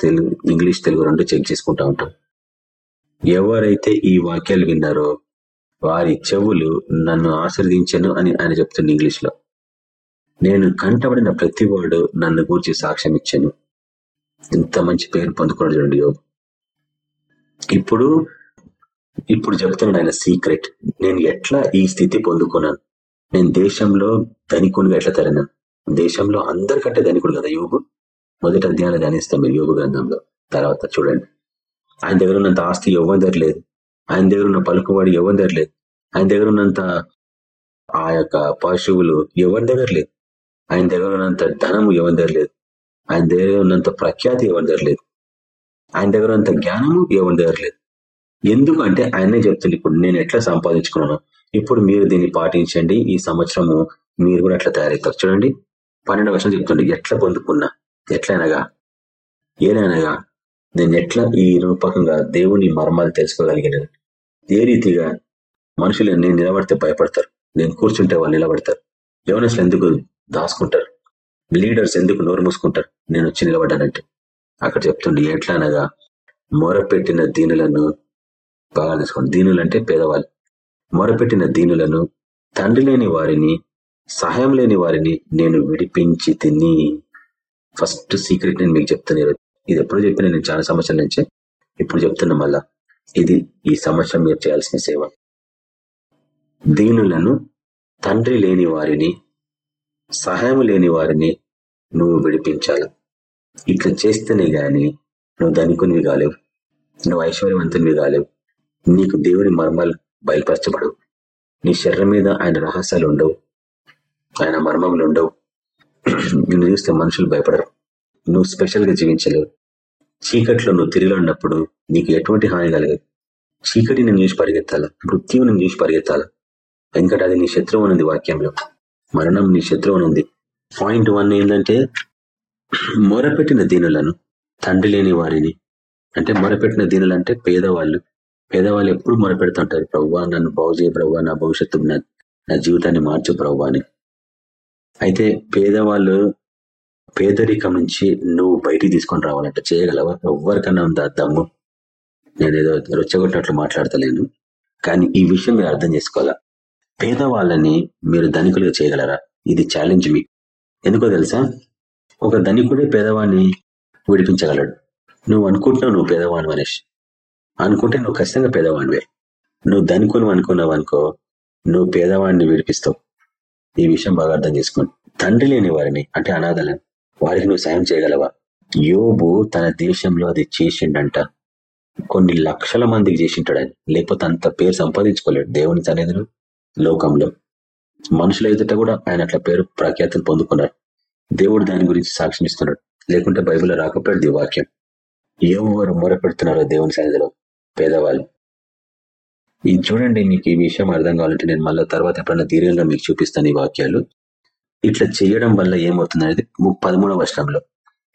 తెలుగు ఇంగ్లీష్ తెలుగు రెండు చెక్ చేసుకుంటా ఉంటాం. ఎవరైతే ఈ వాక్యాలు విన్నారో వారి చెవులు నన్ను ఆశ్రదించను అని ఆయన చెప్తుంది ఇంగ్లీష్లో నేను కంటబడిన ప్రతి వాడు నన్ను గూర్చి సాక్ష్యం ఇచ్చాను ఇంత మంచి పేరు పొందుకున్నాడు చూడండి యోగు ఇప్పుడు ఇప్పుడు చెప్తున్నాడు ఆయన సీక్రెట్ నేను ఎట్లా ఈ స్థితి పొందుకున్నాను? నేను దేశంలో ధనికునిగా ఎట్లా తరినాను దేశంలో అందరికంటే ధనికుడు కదా యోగు మొదటి అధ్యాయాలు ధ్యానిస్తాం మీరు యోగు గ్రంథంలో. తర్వాత చూడండి. ఆయన దగ్గర ఉన్నంత ఆస్తి ఎవరి దగ్గర లేదు? ఆయన దగ్గర ఉన్న పలుకువాడు ఎవరి దగ్గర లేదు? ఆయన దగ్గర ఉన్నంత ఆ యొక్క పశువులు ఎవరి దగ్గర లేదు? ఆయన దగ్గర ఉన్నంత ధనము ఎవరి దగ్గర లేదు? ఆయన దగ్గర ఉన్నంత ప్రఖ్యాతి ఎవరి దగ్గర లేదు? ఆయన దగ్గర అంత జ్ఞానము దేవుని దగ్గర లేదు. ఎందుకంటే ఆయనే చెప్తుంది ఇప్పుడు నేను ఎట్లా సంపాదించుకున్నాను? ఇప్పుడు మీరు దీన్ని పాటించండి. ఈ సంవత్సరము మీరు కూడా అట్లా తయారవుతారు. చూడండి పన్నెండు వర్షం చెప్తుంది ఎట్లా పొందుకున్నా? ఎట్లయినగా? ఏనైనాగా నేను ఎట్లా ఈ రూపకంగా దేవుని మర్మాలు తెలుసుకోగలిగినాను? ఏ రీతిగా మనుషులు నేను నిలబడితే భయపడతారు? నేను కూర్చుంటే వాళ్ళు నిలబడతారు. యవనస్లు ఎందుకు దాచుకుంటారు? లీడర్స్ ఎందుకు నోరు మూసుకుంటారు? నేను వచ్చి నిలబడ్డానంటే. అక్కడ చెప్తుండే ఎట్లా అనగా మొరపెట్టిన దీనులను బాగా తీసుకోండి దీనులు అంటే పేదవాళ్ళు. మొరపెట్టిన దీనులను తండ్రి లేని వారిని సహాయం లేని వారిని నేను విడిపించి తిని ఫస్ట్ సీక్రెట్ నేను మీకు చెప్తాను ఇది ఎప్పుడు చెప్పిన నేను చాలా సంవత్సరాల నుంచే ఇప్పుడు చెప్తున్నా మళ్ళా. ఇది ఈ సంవత్సరం మీరు చేయాల్సిన సేవ. దీనులను తండ్రి లేని వారిని సహాయం లేని వారిని నువ్వు విడిపించాలి. ఇట్లా చేస్తేనే గాని నువ్వు ధనికునివి కాలేవు. నువ్వు ఐశ్వర్యవంతునివి కాలేవు. నీకు దేవుని మర్మాలు బయలుపరచబడవు నీ శరీరం మీద ఆయన రహస్యాలు ఉండవు. ఆయన మర్మములు ఉండవు. నిన్ను చూస్తే మనుషులు భయపడరు. నువ్వు స్పెషల్గా జీవించలేవు. చీకట్లో నువ్వు తిరిగి ఉన్నప్పుడు నీకు ఎటువంటి హాని కలగదు. చీకటి నేను చూసి పరిగెత్తాల. మృత్యువు నేను చూసి పరిగెత్తాల. ఎందుకంటే అది నీ శత్రువు ఉంది వాక్యంలో. మరణం నీ శత్రువు ఉంది పాయింట్ వన్ ఏంటంటే మొరపెట్టిన దీనులను తండ్రి లేని వారిని అంటే మొరపెట్టిన దీనులు అంటే పేదవాళ్ళు. పేదవాళ్ళు ఎప్పుడు మొరపెడుతుంటారు? ప్రవ్వా నన్ను బాగు ప్రవ్వా నా భవిష్యత్తు నా నా జీవితాన్ని మార్చు ప్రవ్వా అని. అయితే పేదవాళ్ళు పేదరికం నుంచి నువ్వు బయటికి తీసుకొని రావాలంటే. చేయగలవా? ఎవరికన్నా ఉందా దమ్ము? నేనేదో రొచ్చగొట్టినట్లు మాట్లాడతలేను. కానీ ఈ విషయం మీరు అర్థం చేసుకోవాలా? పేదవాళ్ళని మీరు ధనికులుగా చేయగలరా? ఇది ఛాలెంజ్ మీ ఎందుకో తెలుసా? ఒక ధనికుడే పేదవాడిని విడిపించగలడు. నువ్వు అనుకుంటున్నావు నువ్వు పేదవాడు అనేసి అనుకుంటే నువ్వు ఖచ్చితంగా పేదవాడివే నువ్వు ధనికుని అనుకున్నావు అనుకో నువ్వు పేదవాడిని విడిపిస్తావు. ఈ విషయం బాగా అర్థం చేసుకోండి. తండ్రి లేని వారిని అంటే అనాథలను వారికి నువ్వు సాయం చేయగలవా? యోబు తన దేశంలో అది చేసిండంట. కొన్ని లక్షల మందికి చేసింటాడని లేకపోతే అంత పేరు సంపాదించుకోలేడు దేవుని సన్నిధిలో లోకంలో. మనుషుల ఎదుట కూడా ఆయన అట్లా పేరు ప్రఖ్యాతులు పొందుకున్నారు దేవుడు దాని గురించి సాక్ష్యం ఇస్తున్నాడు. లేకుంటే బైబిల్లో రాకపోయింది వాక్యం. ఎవరు మొరపెడుతున్నారో దేవుని సన్నిధిలో? పేదవాళ్ళు. ఇది చూడండి మీకు ఈ విషయం అర్థం కావాలంటే నేను మళ్ళీ తర్వాత ఎప్పుడైనా దీర్ఘంగా మీకు చూపిస్తాను ఈ వాక్యాలు. ఇట్లా చేయడం వల్ల ఏమవుతుంది అనేది పదమూడవ వచనంలో.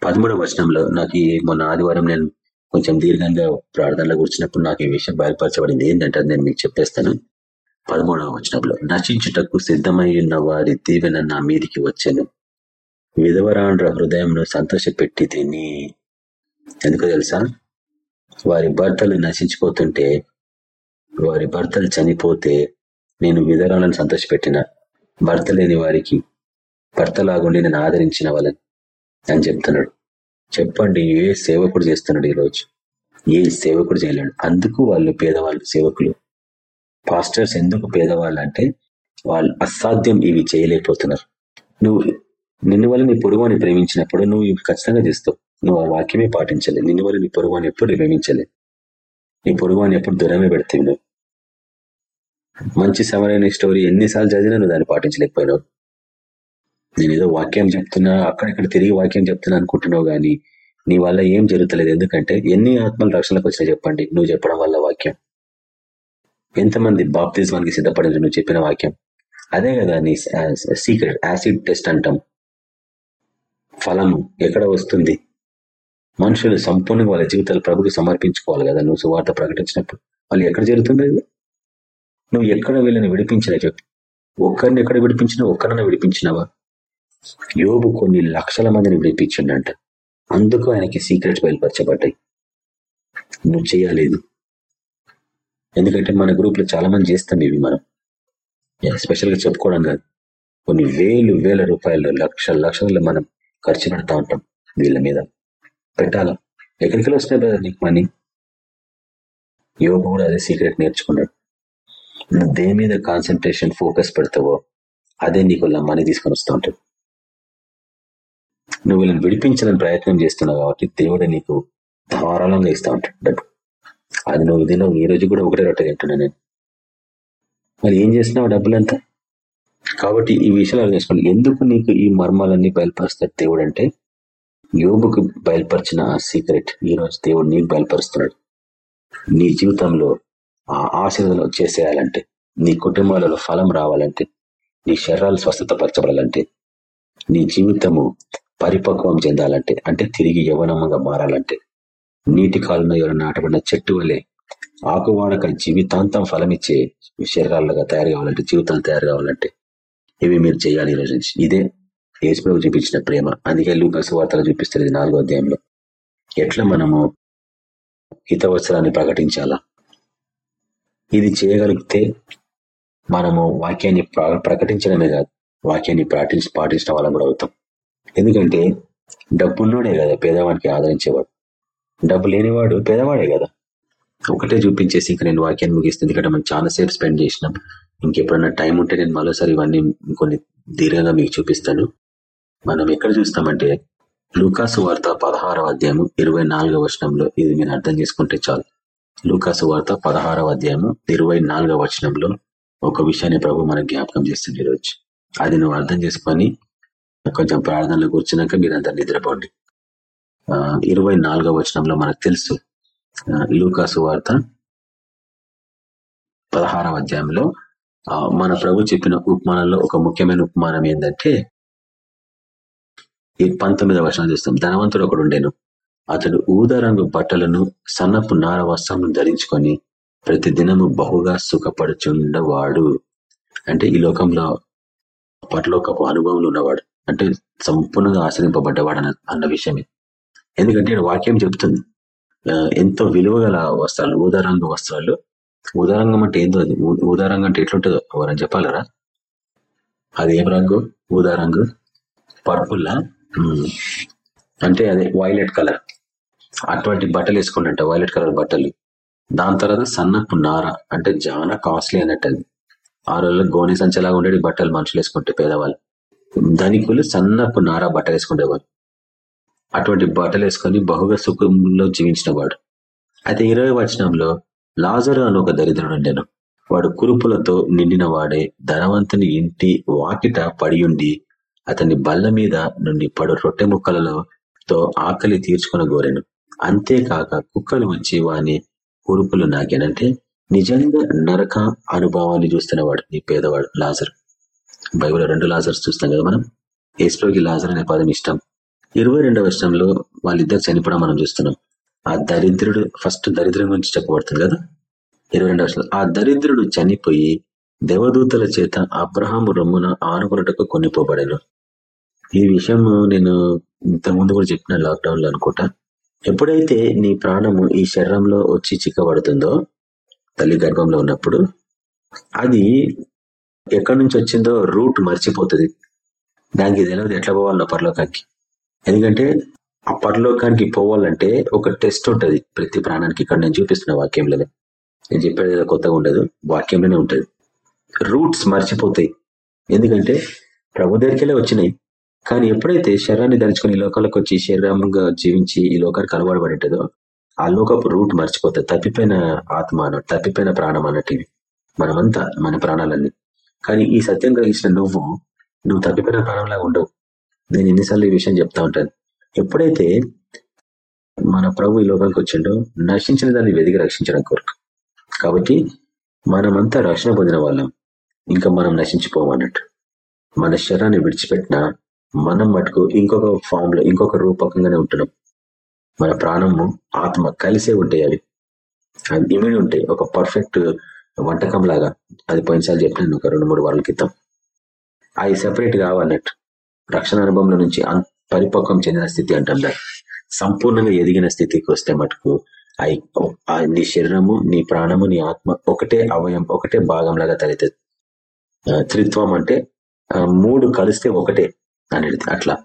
పదమూడవ వచనంలో నాకు మొన్న ఆదివారం నేను కొంచెం దీర్ఘంగా ప్రార్థనలో కూర్చున్నప్పుడు నాకు ఈ విషయం బయలుపరచబడింది. ఏంటంటే నేను మీకు చెప్పేస్తాను. పదమూడవ వచనంలో నశించుటకు సిద్ధమై ఉన్న వారి దీవెన నా మీదికి వచ్చాను. విధవరాండ్ర హృదయంలో సంతోషపెట్టి తిని. ఎందుకో తెలుసా? వారి భర్తలు నశించిపోతుంటే వారి భర్తలు చనిపోతే నేను విధవరాలను సంతోషపెట్టిన. భర్త లేని వారికి భర్త లాగుండి నేను ఆదరించిన వాళ్ళని అని చెప్తున్నాడు. చెప్పండి ఏ సేవకుడు చేస్తున్నాడు ఈరోజు? ఏ సేవకుడు చేయలేడు. అందుకు వాళ్ళు పేదవాళ్ళు సేవకులు. పాస్టర్స్ ఎందుకు పేదవాళ్ళు అంటే వాళ్ళు అసాధ్యం ఇవి చేయలేకపోతున్నారు. నువ్వు నిన్ను వల్ల నీ పొరుగుని ప్రేమించినప్పుడు నువ్వు ఖచ్చితంగా చేస్తావు. నువ్వు ఆ వాక్యమే పాటించలే. నిన్ను వల్ల నీ పొరుగుని ఎప్పుడు ప్రేమించలే. నీ పొరుగుని ఎప్పుడు దూరమే పెడతావు నువ్వు మంచి సమరైన స్టోరీ ఎన్నిసార్లు చదివినా నువ్వు దాన్ని పాటించలేకపోయినావు. నేను ఏదో వాక్యం చెప్తున్నా అక్కడిక్కడ తిరిగి వాక్యం చెప్తున్నా అనుకుంటున్నావు కానీ నీ వల్ల ఏం జరుగుతలేదు. ఎందుకంటే ఎన్ని ఆత్మల రక్షణకు వచ్చినా చెప్పండి నువ్వు చెప్పడం వల్ల వాక్యం. ఎంతమంది బాప్తిజమానికి సిద్ధపడింది నువ్వు చెప్పిన వాక్యం? అదే కదా నీ సీక్రెట్ యాసిడ్ టెస్ట్ అంటాం. ఫలము ఎక్కడ వస్తుంది? మనుషులు సంపూర్ణంగా వాళ్ళ జీవితాలు ప్రభుకి సమర్పించుకోవాలి కదా. నువ్వు సువార్త ప్రకటించినప్పుడు. వాళ్ళు ఎక్కడ జరుగుతుంది నువ్వు ఎక్కడ వీళ్ళని విడిపించినా చెప్పు. ఒక్కరిని ఎక్కడ విడిపించినా ఒక్కరిని విడిపించినావా? యోబు కొన్ని లక్షల మందిని విడిపించిండంట. అందుకు ఆయనకి సీక్రెట్స్ బయలుపరచబడ్డాయి. నువ్వు చేయలేదు. ఎందుకంటే మన గ్రూప్ చాలా మంది చేస్తాం ఇవి మనం. స్పెషల్గా చెప్పుకోవడం కాదు. కొన్ని వేలు వేల రూపాయలు లక్ష లక్షలు మనం ఖర్చు పెడతా ఉంటాం వీళ్ళ మీద. పెట్టాలా? ఎక్కడికి వస్తున్నాయి బ్రదర్ నీకు మనీ యోగ కూడా అదే సీక్రెట్ నేర్చుకున్నాడు. నువ్వు దేని మీద కాన్సన్ట్రేషన్ ఫోకస్ పెడతావో అదే నీకు మనీ తీసుకొని వస్తూ ఉంటుంది నువ్వు వీళ్ళని విడిపించాలని ప్రయత్నం చేస్తున్నావు కాబట్టి దేవుడే నీకు ధారాళంగా ఇస్తూ ఉంటాడు డబ్బు. అది నువ్వు దినం ఈ రోజు కూడా ఒకటే రొట్టె తింటున్నా నేను. మరి ఏం చేస్తున్నావు డబ్బులంతా? కాబట్టి ఈ విషయాలు నేర్చుకోండి ఎందుకు నీకు ఈ మర్మాలన్నీ బయలుపరుస్తాడు దేవుడు అంటే యోబుకు బయలుపరిచిన ఆ సీక్రెట్ ఈరోజు రోజు దేవుడు నీకు బయలుపరుస్తున్నాడు. నీ జీవితంలో ఆ ఆశీర్వాదం చేసేయాలంటే నీ కుటుంబాలలో ఫలం రావాలంటే నీ శరీరాలు స్వస్థత పరచబడాలంటే నీ జీవితము పరిపక్వం చెందాలంటే అంటే తిరిగి యవనముగా మారాలంటే నీటి కాలంలో ఎవరు నాటబడిన చెట్టు వలె ఆకువాడక జీవితాంతం ఫలమిచ్చే శరీరాలుగా తయారు కావాలంటే జీవితాలు తయారు కావాలంటే ఇవి మీరు చేయాలి ఈ రోజు నుంచి? ఇదే యేసుప్రభు చూపించిన ప్రేమ. అందుకే లూకస్ వార్తలు చూపిస్తుంది నాలుగో అధ్యాయంలో. ఎట్లా మనము హితవత్సరాన్ని ప్రకటించాలా? ఇది చేయగలిగితే మనము వాక్యాన్ని ప్రకటించడమే కాదు వాక్యాన్ని పాటించి పాటించడం వల్ల కూడా అవుతాం. ఎందుకంటే డబ్బున్నోడే కదా పేదవానికి ఆదరించేవాడు. డబ్బు లేనివాడు పేదవాడే కదా. ఒకటే చూపించేసి ఇంకా నేను వాక్యాన్ని ముగిస్తుంది. ఇక్కడ మనం చాలాసేపు స్పెండ్ చేసినాం. ఇంకెప్పుడన్నా టైం ఉంటే నేను మరోసారి ఇవన్నీ కొన్ని దీర్ఘంగా మీకు చూపిస్తాను. మనం ఎక్కడ చూస్తామంటే లూకాసు వార్త పదహారవ అధ్యాయము ఇరవై నాలుగవ వచనంలో ఇది మీరు అర్థం చేసుకుంటే చాలు. లూకాసు వార్త పదహారవ అధ్యాయము ఇరవై నాలుగవ వచనంలో ఒక విషయాన్ని ప్రభు మనకు జ్ఞాపకం చేస్తుంది ఈరోజు. అది నువ్వు అర్థం చేసుకొని కొంచెం ప్రార్థనలో కూర్చున్నాక మీరు అంత నిద్రపోండి. ఇరవై నాలుగవ వచనంలో మనకు తెలుసు లూకాసు వార్త పదహారవ అధ్యాయంలో మన ప్రభు చెప్పిన ఉపమానంలో ఒక ముఖ్యమైన ఉపమానం ఏంటంటే ఈ పంతొమ్మిదవ వర్షాలు చూస్తాం. ధనవంతుడు ఒకడు ఉండేను. అతడు ఊదరంగు బట్టలను సన్నపు నార వస్త్రం ధరించుకొని ప్రతి దినము బహుగా సుఖపడుచుండవాడు. అంటే ఈ లోకంలో పట్లోకపు అనుభవంలో ఉన్నవాడు. అంటే సంపూర్ణంగా ఆశ్రయింపబడ్డవాడు అన్న విషయమే. ఎందుకంటే వాక్యం చెప్తుంది. ఎంతో విలువ గల వస్త్రాలు ఊదరంగు వస్త్రాలు ఊదారంగం అంటే ఏందో అది? ఊదారంగం అంటే ఎట్లుంటుందో ఎవరైనా చెప్పాలరా అది ఏం రంగు? ఊదారంగు పర్పుల్లా అంటే అదే వైలెట్ కలర్. అటువంటి బట్టలు వేసుకుంటే వైలెట్ కలర్ బట్టలు. దాని తర్వాత సన్నపు నార అంటే చాలా కాస్ట్లీ అన్నట్టు అది. ఆ రోజుల్లో గోని సంచలాగా ఉండేది బట్టలు మనుషులు వేసుకుంటే పేదవాళ్ళు. ధనికులు సన్నపు నార బట్టలు వేసుకునేవాళ్ళు అటువంటి బట్టలు వేసుకొని బహుగా సుఖంలో జీవించిన వాడు అయితే ఇరవై వచనంలో లాజరు అని ఒక దరిద్రుడు ఉండేను వాడు కురుపులతో నిండిన వాడే ధనవంతుని ఇంటి వాకిట పడియుండి అతని బల్ల మీద నుండి పడు రొట్టె ముక్కలలో తో ఆకలి తీర్చుకుని గోరెను. అంతేకాక కుక్కలు వచ్చి వాని ఉరుపులు నాకేనంటే నిజంగా నరక అనుభవాన్ని చూస్తున్నవాడు ఈ పేదవాడు లాజర్. బైబుల్ రెండు లాజర్స్ చూస్తాం కదా మనం? ఏస్లోకి లాజర్ అనే పదం ఇష్టం. ఇరవై రెండవ ఇష్టంలో వాళ్ళిద్దరు చనిపోవడం మనం చూస్తున్నాం. ఆ దరిద్రుడు ఫస్ట్ దరిద్రం గురించి చెప్పబడుతుంది కదా? ఇరవై రెండవ ఆ దరిద్రుడు చనిపోయి దేవదూతల చేత అబ్రహాము రొమ్మున ఆనుకున్నట్టుకు కొనిపోబడాను. ఈ విషయం నేను ఇంతకుముందు కూడా చెప్పిన లాక్డౌన్లో అనుకుంటా. ఎప్పుడైతే నీ ప్రాణము ఈ శరీరంలో వచ్చి చిక్కబడుతుందో తల్లి గర్భంలో ఉన్నప్పుడు అది ఎక్కడి నుంచి వచ్చిందో రూట్ మర్చిపోతుంది. దానికి తెలియదు ఎట్లా పోవాలన్న పరలోకానికి. ఎందుకంటే ఆ పరలోకానికి పోవాలంటే ఒక టెస్ట్ ఉంటుంది ప్రతి ప్రాణానికి. ఇక్కడ నేను చూపిస్తున్న వాక్యంలోనే. నేను చెప్పేది కొత్తగా ఉండదు వాక్యంలోనే ఉంటుంది. రూట్స్ మర్చిపోతాయి. ఎందుకంటే ప్రభు దగ్గరికెళ్ళే వచ్చినాయి. కానీ ఎప్పుడైతే శరీరాన్ని ధరించుకుని ఈ లోకాలకు వచ్చి శరీరంగా జీవించి ఈ లోకానికి అలవాటు ఆ లోకపు రూట్ మర్చిపోతుంది తప్పిపోయిన ఆత్మ అన్నట్టు తప్పిపోయిన ప్రాణం అన్నట్టు మనమంతా మన ప్రాణాలన్నీ. కానీ ఈ సత్యం గ్రహించిన నువ్వు నువ్వు తప్పిపోయిన ప్రాణంలాగా ఉండవు. నేను ఎన్నిసార్లు ఈ విషయం చెప్తా ఉంటాను. ఎప్పుడైతే మన ప్రభు ఈ లోకానికి వచ్చిండో నశించిన దాన్ని వెదిగి రక్షించడం కొరకు. కాబట్టి మనమంతా రక్షణ పొందిన వాళ్ళం. ఇంకా మనం నశించిపోమన్నట్టు. మన శరీరాన్ని విడిచిపెట్టిన మనం మటుకు ఇంకొక ఫామ్లో ఇంకొక రూపకంగానే ఉంటున్నాం. మన ప్రాణము ఆత్మ కలిసే ఉంటాయి అవి. అవి ఇమిడి ఉంటాయి. ఒక పర్ఫెక్ట్ వంటకం లాగా అది పోయినసారి చెప్పినాను ఒక రెండు మూడు వారాల క్రితం. అవి సెపరేట్ కావన్నట్టు. రక్షణ అనుభవంలో నుంచి పరిపక్వం చెందిన స్థితి అంటాం సంపూర్ణంగా ఎదిగిన స్థితికి వస్తే మటుకు అవి నీ శరీరము నీ ప్రాణము నీ ఆత్మ ఒకటే అవయం ఒకటే భాగం లాగా తలెత్తది త్రిత్వం అంటే మూడు కలిస్తే ఒకటే అనేది అట్లా.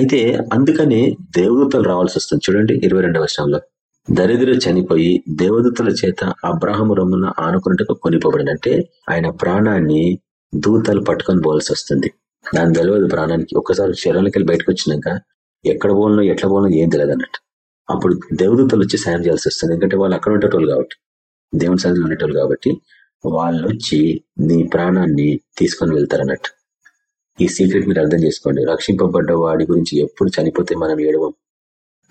అయితే అందుకనే దేవదూతలు రావాల్సి వస్తుంది. చూడండి ఇరవై రెండవ వర్షంలో దరిద్రులు చనిపోయి దేవదూతల చేత అబ్రాహము రొమ్మున ఆనుకున్నట్టుగా కొనిపోబడినంటే ఆయన ప్రాణాన్ని దూతలు పట్టుకొని పోవాల్సి వస్తుంది. దాని తెలియదు ప్రాణానికి. ఒక్కసారి శరీరానికి వెళ్ళి బయటకు వచ్చినాక ఎక్కడ పోలనో ఎట్లా పోలనో ఏం తెలియదు అన్నట్టు. అప్పుడు దేవదూతలు వచ్చి సాయం చేయాల్సి వస్తుంది. ఎందుకంటే వాళ్ళు అక్కడ ఉండేటోళ్ళు కాబట్టి దేవుని సన్నిధిలో ఉండేటోళ్ళు కాబట్టి వాళ్ళు వచ్చి నీ ప్రాణాన్ని తీసుకొని వెళ్తారు అన్నట్టు. ఈ సీక్రెట్ మీరు అర్థం చేసుకోండి. రక్షింపబడ్డ వాడి గురించి ఎప్పుడు చనిపోతే మనం ఏడవం.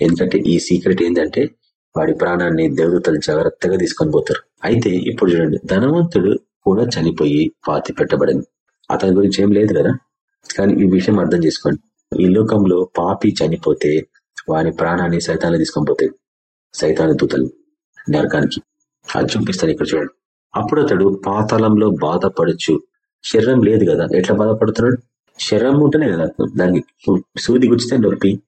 ఎందుకంటే ఈ సీక్రెట్ ఏంటంటే వాడి ప్రాణాన్ని దేవదూతలు జాగ్రత్తగా తీసుకొని పోతారు. అయితే ఇప్పుడు చూడండి ధనవంతుడు కూడా చనిపోయి పాతి పెట్టబడింది. అతని గురించి ఏం లేదు కదా? కానీ ఈ విషయం అర్థం చేసుకోండి. ఈ లోకంలో పాపి చనిపోతే వారి ప్రాణాన్ని సైతాన్ని తీసుకొని పోతాయి సైతాన్ని దూతలు నరకానికి. అది చూపిస్తాను ఇక్కడ చూడండి. అప్పుడు అతడు పాతాళంలో బాధపడచ్చు. శరీరం లేదు కదా. ఎట్లా బాధపడుతున్నాడు? శరీరం ఉంటేనే కదా దానికి సూది గుచ్చితే నొప్పి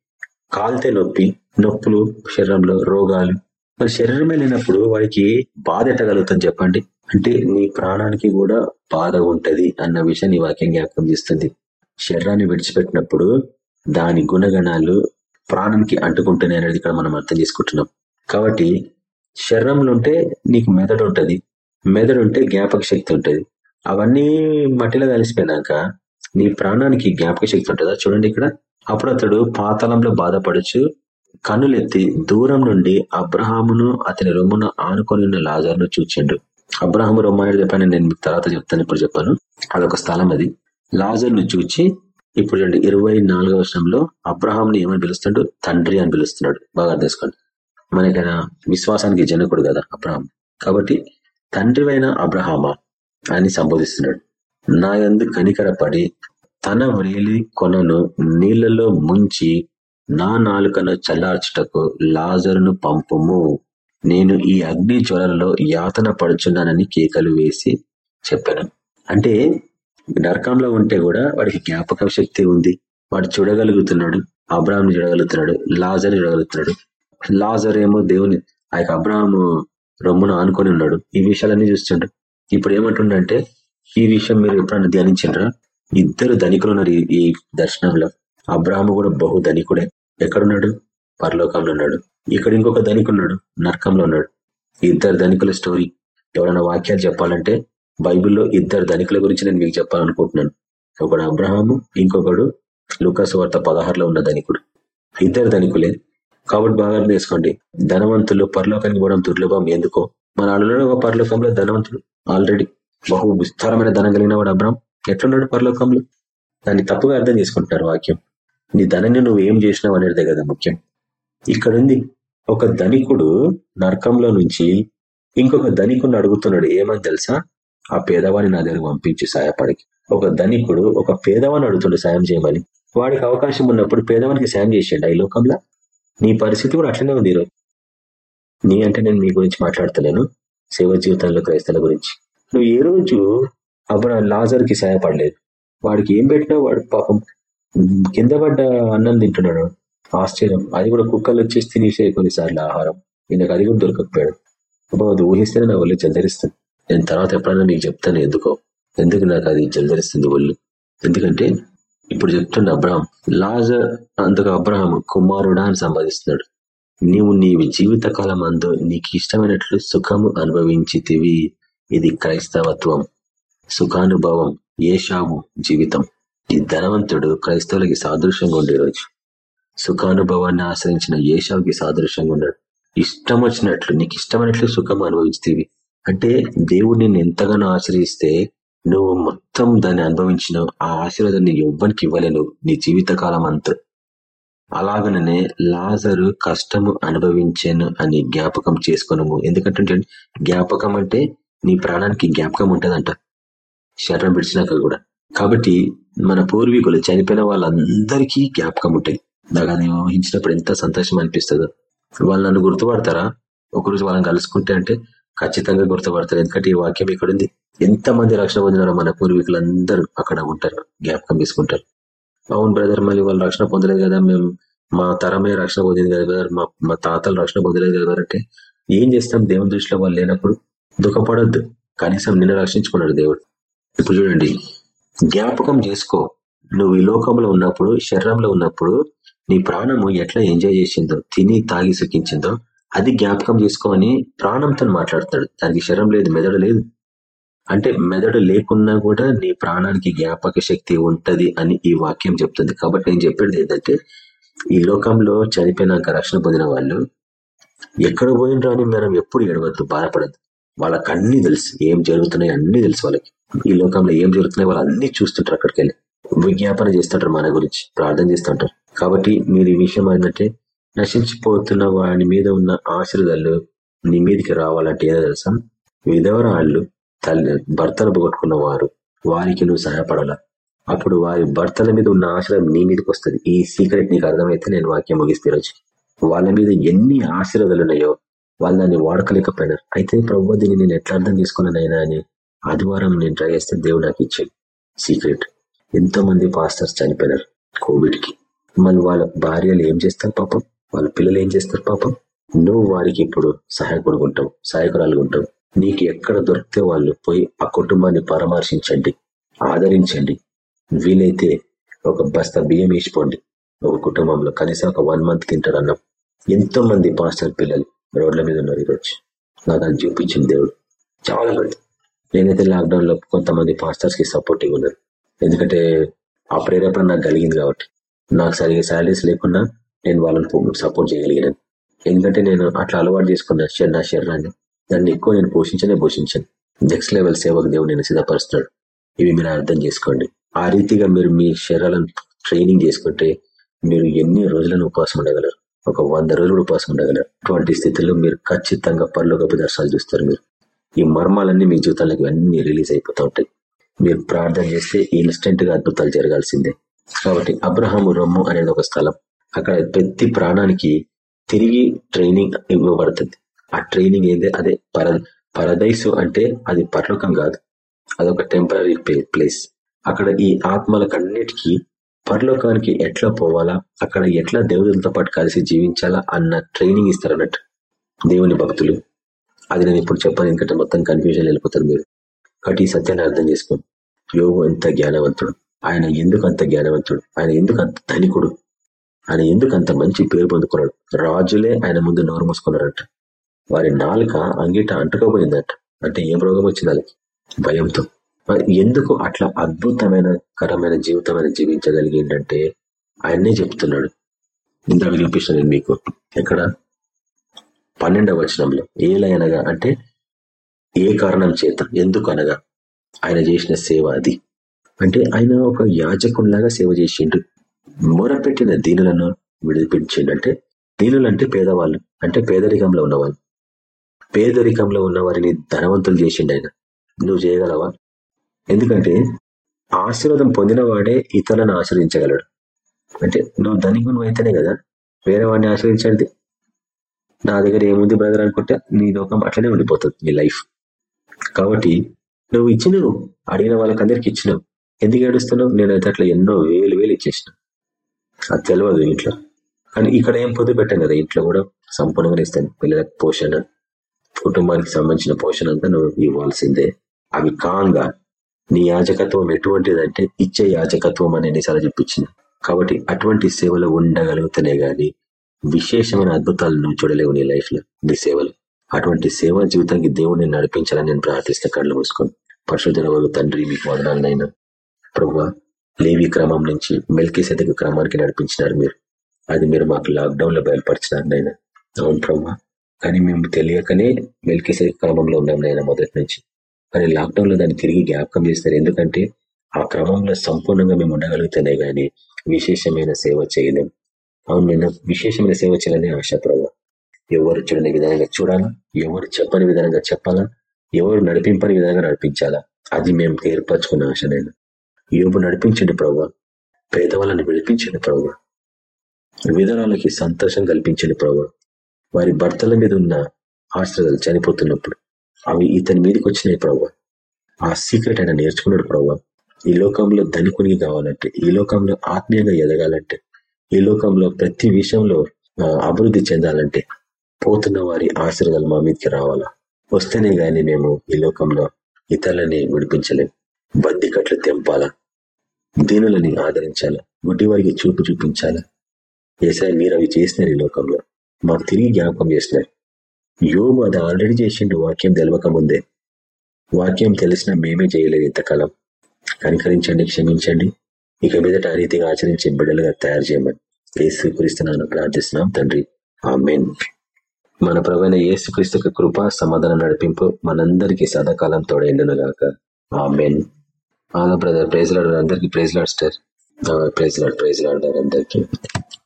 కాలితే నొప్పి నొప్పులు శరీరంలో రోగాలు. మరి శరీరమే లేనప్పుడు వాడికి బాధ ఎట్టగలుగుతుంది చెప్పండి? అంటే నీ ప్రాణానికి కూడా బాధ ఉంటది అన్న విషయాన్ని వాక్యం జ్ఞాపకం చేస్తుంది. శరీరాన్ని విడిచిపెట్టినప్పుడు దాని గుణగణాలు ప్రాణానికి అంటుకుంటున్నాయి అనేది ఇక్కడ మనం అర్థం చేసుకుంటున్నాం. కాబట్టి శరీరంలో ఉంటే నీకు మెదడు ఉంటది. మెదడు ఉంటే జ్ఞాపక శక్తి ఉంటుంది. అవన్నీ మట్టిలో కలిసిపోయినాక నీ ప్రాణానికి జ్ఞాపక శక్తి ఉంటుందా. చూడండి ఇక్కడ. అప్పుడు అతడు పాతాళంలో బాధపడచ్చు. కన్నులెత్తి దూరం నుండి అబ్రహామును అతని రొమ్మును ఆనుకొని ఉన్న లాజర్ను చూచిండు. అబ్రహాము రొమ్మ అనేది చెప్పాను నేను మీకు తర్వాత చెప్తాను ఇప్పుడు చెప్పాను. అదొక స్థలం అది. లాజర్ను చూచి ఇప్పుడు చూడండి ఇరవై నాలుగవ వర్షంలో అబ్రహాంని ఏమని పిలుస్తాడు? తండ్రి అని పిలుస్తున్నాడు. బాగా అర్థం చేసుకోండి. మనకైనా విశ్వాసానికి జనకుడు కదా అబ్రహాం కాబట్టి తండ్రివైన అబ్రహామా అని సంబోధిస్తున్నాడు. నా యందు కనికరపడి తన వ్రేలి కొనను నీళ్ళలో ముంచి నా నాలుకను చల్లార్చుటకు లాజరును పంపుము. నేను ఈ అగ్ని జ్వరంలో యాతన పడుచున్నానని కేకలు వేసి చెప్పాను. అంటే నరకంలో ఉంటే కూడా వాడికి జ్ఞాపక శక్తి ఉంది. వాడు చూడగలుగుతున్నాడు. అబ్రాహ్ని చూడగలుగుతున్నాడు. లాజర్ చూడగలుగుతున్నాడు. లాజర్ ఏమో దేవుని ఆ యొక్క అబ్రాహము రొమ్మును ఆనుకొని ఉన్నాడు. ఈ విషయాలన్నీ చూస్తుండ్రు. ఇప్పుడు ఏమంటుండంటే ఈ విషయం మీరు ఎప్పుడన్నా ధ్యానించండ్రా? ఇద్దరు ధనికులు ఉన్నారు ఈ- ఈ దర్శనంలో. అబ్రాహము కూడా బహు ధనికుడే. ఎక్కడున్నాడు? పరలోకంలో ఉన్నాడు. ఇక్కడ ఇంకొక ధనికున్నాడు. నరకంలో ఉన్నాడు. ఇద్దరు ధనికుల స్టోరీ. ఎవరైనా వాక్యాలు చెప్పాలంటే బైబిల్లో ఇద్దరు ధనికుల గురించి నేను మీకు చెప్పాలనుకుంటున్నాను. ఒకడు అబ్రహాము ఇంకొకడు లూకాసు వార్త పదహారులో ఉన్న ధనికుడు. ఇద్దరు ధనికులే. కాబట్టి బాగా అర్థం చేసుకోండి. ధనవంతులు పరలోకానికి పోవడం దుర్లభం. ఎందుకో? మన ఆడలో ఒక పరలోకంలో ధనవంతుడు. ఆల్రెడీ బహు విస్తారమైన ధనం కలిగిన వాడు అబ్రహం. ఎట్లున్నాడు పరలోకంలో? దాన్ని తప్పుగా అర్థం చేసుకుంటున్నారు వాక్యం. నీ ధనాన్ని నువ్వు ఏం చేసినావు అనేది కదా ముఖ్యం. ఇక్కడ ఉంది ఒక ధనికుడు నరకంలో నుంచి ఇంకొక ధనికుడిని అడుగుతున్నాడు. ఏమని తెలుసా? ఆ పేదవాడిని నా దగ్గర పంపించి సాయపడికి ఒక ధనికుడు ఒక పేదవాడిని అడుగుతుండు సాయం చేయమని. వాడికి అవకాశం ఉన్నప్పుడు పేదవానికి సాయం చేసిండు ఈ లోకంలో నీ పరిస్థితి కూడా అట్లనే ఉంది ఈరోజు. నీ అంటే నేను మీ గురించి మాట్లాడతలేను. సేవ జీవితంలో క్రైస్తల గురించి. నువ్వు ఏ రోజు అప్పుడు లాజర్కి సహాయపడలేదు. వాడికి ఏం పెట్టినా వాడు పాపం కింద పడ్డ అన్నం తింటున్నాడు. ఆశ్చర్యం. అది కూడా కుక్కలు వచ్చేసి తినేసే కొన్నిసార్లు ఆహారం. ఈయనకు అది కూడా దొరకకపోయాడు. అబ్బా అది ఊహిస్తేనే నా వల్ల జలధరిస్తుంది నేను తర్వాత ఎప్పుడైనా నీకు చెప్తాను ఎందుకో? ఎందుకు నాకు అది జలధరిస్తుంది ఒళ్ళు? ఎందుకంటే ఇప్పుడు చెప్తున్న అబ్రహం లాజర్ అందుకు అబ్రహం కుమారుడా అని సంపాదిస్తున్నాడు. నీవు నీవు జీవిత కాలం అందు నీకు ఇష్టమైనట్లు సుఖము అనుభవించితివి. ఇది క్రైస్తవత్వం. సుఖానుభవం ఏషావు జీవితం. ఈ ధనవంతుడు క్రైస్తవులకి సాదృశ్యంగా ఉండే రోజు. సుఖానుభవాన్ని ఆశ్రయించిన ఏషావుకి సాదృశ్యంగా ఉన్నాడు. ఇష్టం వచ్చినట్లు నీకు ఇష్టమైనట్లు సుఖం అనుభవించేవి అంటే దేవుడు నిన్ను ఎంతగానో ఆశ్రయిస్తే నువ్వు మొత్తం దాన్ని అనుభవించిన ఆ ఆశీర్వాదాన్ని ఎవ్వరికి ఇవ్వలేను నీ జీవిత కాలం అంతా. అలాగనే లాజరు కష్టము అనుభవించాను అని జ్ఞాపకం చేసుకున్నాము ఎందుకంటే జ్ఞాపకం అంటే నీ ప్రాణానికి జ్ఞాపకం ఉంటుందంట. శరణం విడిచినాక కూడా. కాబట్టి మన పూర్వీకులు చనిపోయిన వాళ్ళందరికీ జ్ఞాపకం ఉంటాయి. నాకు అది ఊహించినప్పుడు ఎంత సంతోషం అనిపిస్తుందో. వాళ్ళు నన్ను గుర్తుపడతారా? ఒకరోజు వాళ్ళని కలుసుకుంటే అంటే ఖచ్చితంగా గుర్తుపడతారు. ఎందుకంటే ఈ వాక్యం ఇక్కడ ఉంది. ఎంత మంది రక్షణ పొందినారో మన పూర్వీకులందరూ అక్కడ ఉంటారు జ్ఞాపకం తీసుకుంటారు అవును బ్రదర్ మళ్ళీ వాళ్ళు రక్షణ పొందలేదు కదా మేము మా తరమే రక్షణ పొందింది కదా బ్రదర్ మా మా తాతలు రక్షణ పొందలేదు కదా అంటే ఏం చేస్తాం? దేవుని దృష్టిలో వాళ్ళు లేనప్పుడు దుఃఖపడొద్దు. కనీసం నిన్ను రక్షించుకున్నాడు దేవుడు. ఇప్పుడు చూడండి జ్ఞాపకం చేసుకో. నువ్వు ఈ లోకంలో ఉన్నప్పుడు శరీరంలో ఉన్నప్పుడు నీ ప్రాణము ఎట్లా ఎంజాయ్ చేసిందో తిని తాగి సుఖించిందో అది జ్ఞాపకం చేసుకోమని ప్రాణంతో మాట్లాడుతాడు. దానికి శరం లేదు మెదడు లేదు. అంటే మెదడు లేకున్నా కూడా నీ ప్రాణానికి జ్ఞాపక శక్తి ఉంటది అని ఈ వాక్యం చెప్తుంది. కాబట్టి నేను చెప్పేది ఏంటంటే ఈ లోకంలో చనిపోయినాక రక్షణ పొందిన వాళ్ళు ఎక్కడ పోయినరా అని మనం ఎప్పుడు ఎడవద్దు బాధపడద్దు. వాళ్ళకి అన్ని తెలుసు ఏం జరుగుతున్నాయి అన్ని తెలుసు వాళ్ళకి. ఈ లోకంలో ఏం జరుగుతున్నాయి వాళ్ళు అన్ని చూస్తుంటారు అక్కడికి వెళ్ళి విజ్ఞాపన చేస్తుంటారు మన గురించి ప్రార్థన చేస్తుంటారు. కాబట్టి మీరు ఈ విషయం ఏంటంటే నశించిపోతున్న వాని మీద ఉన్న ఆశీర్వాదాలు నీ మీదకి రావాలంటే ఏదో తెలుసా? విధవరాళ్ళు తల్లి భర్తలు పోగొట్టుకున్న వారు వారికి నువ్వు సహాయపడాలా? అప్పుడు వారి భర్తల మీద ఉన్న ఆశ్రయం నీ మీదకి వస్తుంది. ఈ సీక్రెట్ నీకు అర్థమైతే నేను వాక్యం ముగిస్తే రోజు వాళ్ళ మీద ఎన్ని ఆశీర్వాదాలు ఉన్నాయో వాళ్ళు దాన్ని వాడకలేకపోయినారు. అయితే ప్రభు దీన్ని నేను ఎట్లా అర్థం చేసుకున్నానైనా అని ఆదివారం నేను ట్రై చేస్తే దేవుడు నాకు ఇచ్చాడు సీక్రెట్. ఎంతో మంది పాస్టర్స్ చనిపోయినారు కోవిడ్కి మళ్ళీ వాళ్ళ భార్యలు ఏం చేస్తారు పాపం? వాళ్ళ పిల్లలు ఏం చేస్తారు పాపం? నువ్వు వారికి ఇప్పుడు సహాయకుడు ఉంటావు సహాయకురాలు ఉంటావు. నీకు ఎక్కడ దొరికితే వాళ్ళు పోయి ఆ కుటుంబాన్ని పరామర్శించండి ఆదరించండి. వీలైతే ఒక బస్తా బియ్యం వేసిపోండి. ఒక కుటుంబంలో కనీసం ఒక వన్ మంత్ తింటారు అన్నం ఎంతో మంది పాస్టర్ పిల్లలు రోడ్ల మీద ఉన్నారు ఈరోజు. నాకు అది చూపించింది దేవుడు. చాలా మంది. నేనైతే లాక్డౌన్లో కొంతమంది పాస్టర్స్కి సపోర్టింగ్ ఉన్నారు ఎందుకంటే ఆ ప్రేరేపణ నాకు కలిగింది కాబట్టి. నాకు సరిగా శాలరీస్ లేకున్నా నేను వాళ్ళని సపోర్ట్ చేయగలిగినాను ఎందుకంటే నేను అట్లా అలవాటు చేసుకున్న నా శరీరాన్ని దాన్ని ఎక్కువ నేను పోషించనే పోషించాను. నెక్స్ట్ లెవెల్ సేవకు దేవుడు నేను సిద్ధపరుస్తున్నాడు. ఇవి మీరు అర్థం చేసుకోండి. ఆ రీతిగా మీరు మీ శరీరాలను ట్రైనింగ్ చేసుకుంటే మీరు ఎన్ని రోజులను ఉపవాసం ఉండగలరు? ఒక వంద రోజులు ఉపవాసం ఉండగలరు. అటువంటి స్థితిలో మీరు ఖచ్చితంగా పరలోకపు దర్శనాలు చూస్తారు మీరు. ఈ మర్మాలన్నీ మీ జీవితాలకు అన్ని రిలీజ్ అయిపోతూ ఉంటాయి. మీరు ప్రార్థన చేస్తే ఇన్స్టెంట్గా అద్భుతాలు జరగాల్సిందే. కాబట్టి అబ్రహాము రొమ్ము అనేది ఒక స్థలం. అక్కడ ప్రతి ప్రాణానికి తిరిగి ట్రైనింగ్ ఇవ్వబడుతుంది. ఆ ట్రైనింగ్ ఏంది? అదే పర పరదైసు అంటే అది పరలోకం కాదు. అదొక టెంపరీ ప్లేస్ అక్కడ ఈ ఆత్మలకన్నిటికీ పరలోకానికి ఎట్లా పోవాలా? అక్కడ ఎట్లా దేవులతో పాటు కలిసి జీవించాలా? అన్న ట్రైనింగ్ ఇస్తారు అన్నట్టు దేవుని భక్తులు. అది నేను ఇప్పుడు చెప్పాను ఎందుకంటే మొత్తం కన్ఫ్యూజన్ వెళ్ళిపోతారు మీరు. కాబట్టి ఈ సత్యాన్ని అర్థం చేసుకోండి. యోగు ఎంత జ్ఞానవంతుడు. ఆయన ఎందుకు అంత జ్ఞానవంతుడు? ఆయన ఎందుకు అంత ధనికుడు? ఆయన ఎందుకు అంత మంచి పేరు పొందుకున్నాడు? రాజులే ఆయన ముందు నోరు మూసుకున్నారంట. వారి నాలుక అంగిట అంటుకోపోయిందంట అంటే ఏం రోగం వచ్చింది వాళ్ళకి? భయంతో. ఎందుకు అట్లా అద్భుతమైన కరమైన జీవితం ఆయన జీవించగలిగిందంటే ఆయన్నే చెప్తున్నాడు. ఇందాక చూపిస్తాను నేను మీకు. ఎక్కడ? పన్నెండవ వచనంలో. ఏలైనగా అంటే ఏ కారణం చేత? ఎందుకు అనగా ఆయన చేసిన సేవ అది. అంటే ఆయన ఒక యాజకునిలాగా సేవ చేసిండు. మొరపెట్టిన దీనులను విడిపించిండంటే దీనులు అంటే పేదవాళ్ళు అంటే పేదరికంలో ఉన్నవాళ్ళు. పేదరికంలో ఉన్న వారిని ధనవంతులు చేసిండు ఆయన. నువ్వు చేయగలవా? ఎందుకంటే ఆశీర్వాదం పొందిన వాడే ఇతరులను ఆశ్రయించగలడు. అంటే నువ్వు ధనికును అయితేనే కదా వేరే వాడిని ఆశ్రయించండి. నా దగ్గర ఏముంది బ్రదర్ అనుకుంటే నీ లోకం అట్లనే ఉండిపోతుంది నీ లైఫ్. కాబట్టి నువ్వు ఇచ్చినవు అడిగిన వాళ్ళకందరికి ఇచ్చినావు. ఎందుకు ఏడుస్తున్నావు? నేనైతే అట్లా ఎన్నో వేలు వేలు ఇచ్చేసినావు అది తెలియదు ఇంట్లో. కానీ ఇక్కడ ఏం పొద్దు పెట్టాం కదా ఇంట్లో కూడా సంపూర్ణంగా ఇస్తాను. పిల్లలకు పోషణ కుటుంబానికి సంబంధించిన పోషణ అంతా నువ్వు ఇవ్వాల్సిందే. అవి కాంగా నీ యాజకత్వం ఎటువంటిదంటే ఇచ్చే యాజకత్వం అని ఎన్నిసార్లు చెప్పించింది కాబట్టి అటువంటి సేవలు ఉండగలుగుతనే గాని విశేషమైన అద్భుతాలు నువ్వు చూడలేవు నీ లైఫ్లో నీ సేవలు. అటువంటి సేవా జీవితానికి దేవుడిని నడిపించాలని నేను ప్రార్థిస్తే కళ్ళు మూసుకొని. పరశుధర తండ్రి మీకు వదనాలనైనా ప్రభు లేవి క్రమం నుంచి మెల్కి సెదక క్రమానికి నడిపించినారు మీరు. అది మీరు మాకు లాక్డౌన్లో బయలుపరిచినారు నాయన. అవును బ్రహ్మ కానీ మేము తెలియకనే మెల్కి సెదక క్రమంలో ఉన్నాం నాయన మొదటి నుంచి. కానీ లాక్డౌన్లో దాన్ని తిరిగి జ్ఞాపకం చేస్తారు. ఎందుకంటే ఆ క్రమంలో సంపూర్ణంగా మేము ఉండగలుగుతానే గాని విశేషమైన సేవ చేయలేం. అవును నేను విశేషమైన సేవ చేయాలని ఆశ ప్రభావ ఎవరు చూడని విధానంగా చూడాలా? ఎవరు చెప్పని విధానంగా చెప్పాలా? ఎవరు నడిపింపని విధంగా నడిపించాలా? అది మేము ఏర్పరచుకున్న ఆశ నేను యోబు నడిపించండి ప్రభు. పేదవాళ్ళని విడిపించండి ప్రభు. విధరాలకి సంతోషం కల్పించండి ప్రభు. వారి భర్తల మీద ఉన్న ఆశ్రయాలు చనిపోతున్నప్పుడు అవి ఇతని మీదకి వచ్చినాయి ప్రభు. ఆ సీక్రెట్ ఆయన నేర్చుకున్నాడు ప్రభు. ఈ లోకంలో ధనికునికి కావాలంటే ఈ లోకంలో ఆత్మీయంగా ఎదగాలంటే ఈ లోకంలో ప్రతి విషయంలో అభివృద్ధి చెందాలంటే పోతున్న వారి ఆశీర్వాదాలు మా మీదకి రావాలా? వస్తేనే గాని మేము ఈ లోకంలో ఇతరులని విడిపించలేం. బందికట్లు తెంపాలా? దీనులని ఆదరించాలా. గుడ్డి వారికి చూపు చూపించాలా. ఏసా మీరు అవి చేసినారు ఈ లోకంలో. మాకు తిరిగి జ్ఞాపకం చేసినారు. యోగు అది ఆల్రెడీ చేసిండు వాక్యం తెలవక ముందే. వాక్యం తెలిసిన మేమే చేయలేదు ఇంతకాలం. కనికరించండి క్షమించండి. ఇక మీదట ఆ రీతిగా ఆచరించే బిడ్డలుగా తయారు చేయమని ఏసుక్రీస్తున్నాను ప్రార్థిస్తున్నాం తండ్రి. ఆ మెయిన్ మన ప్రవైన ఏసుక్రీస్తు కృప సమాధానం నడిపింపు మనందరికీ సదాకాలం తోడైండునుగాక ఆ మెయిన్ బ్రదర్ ప్రైజ్ లాడు అందరికి praise lord sir praise lord praise లాడారు అందరికీ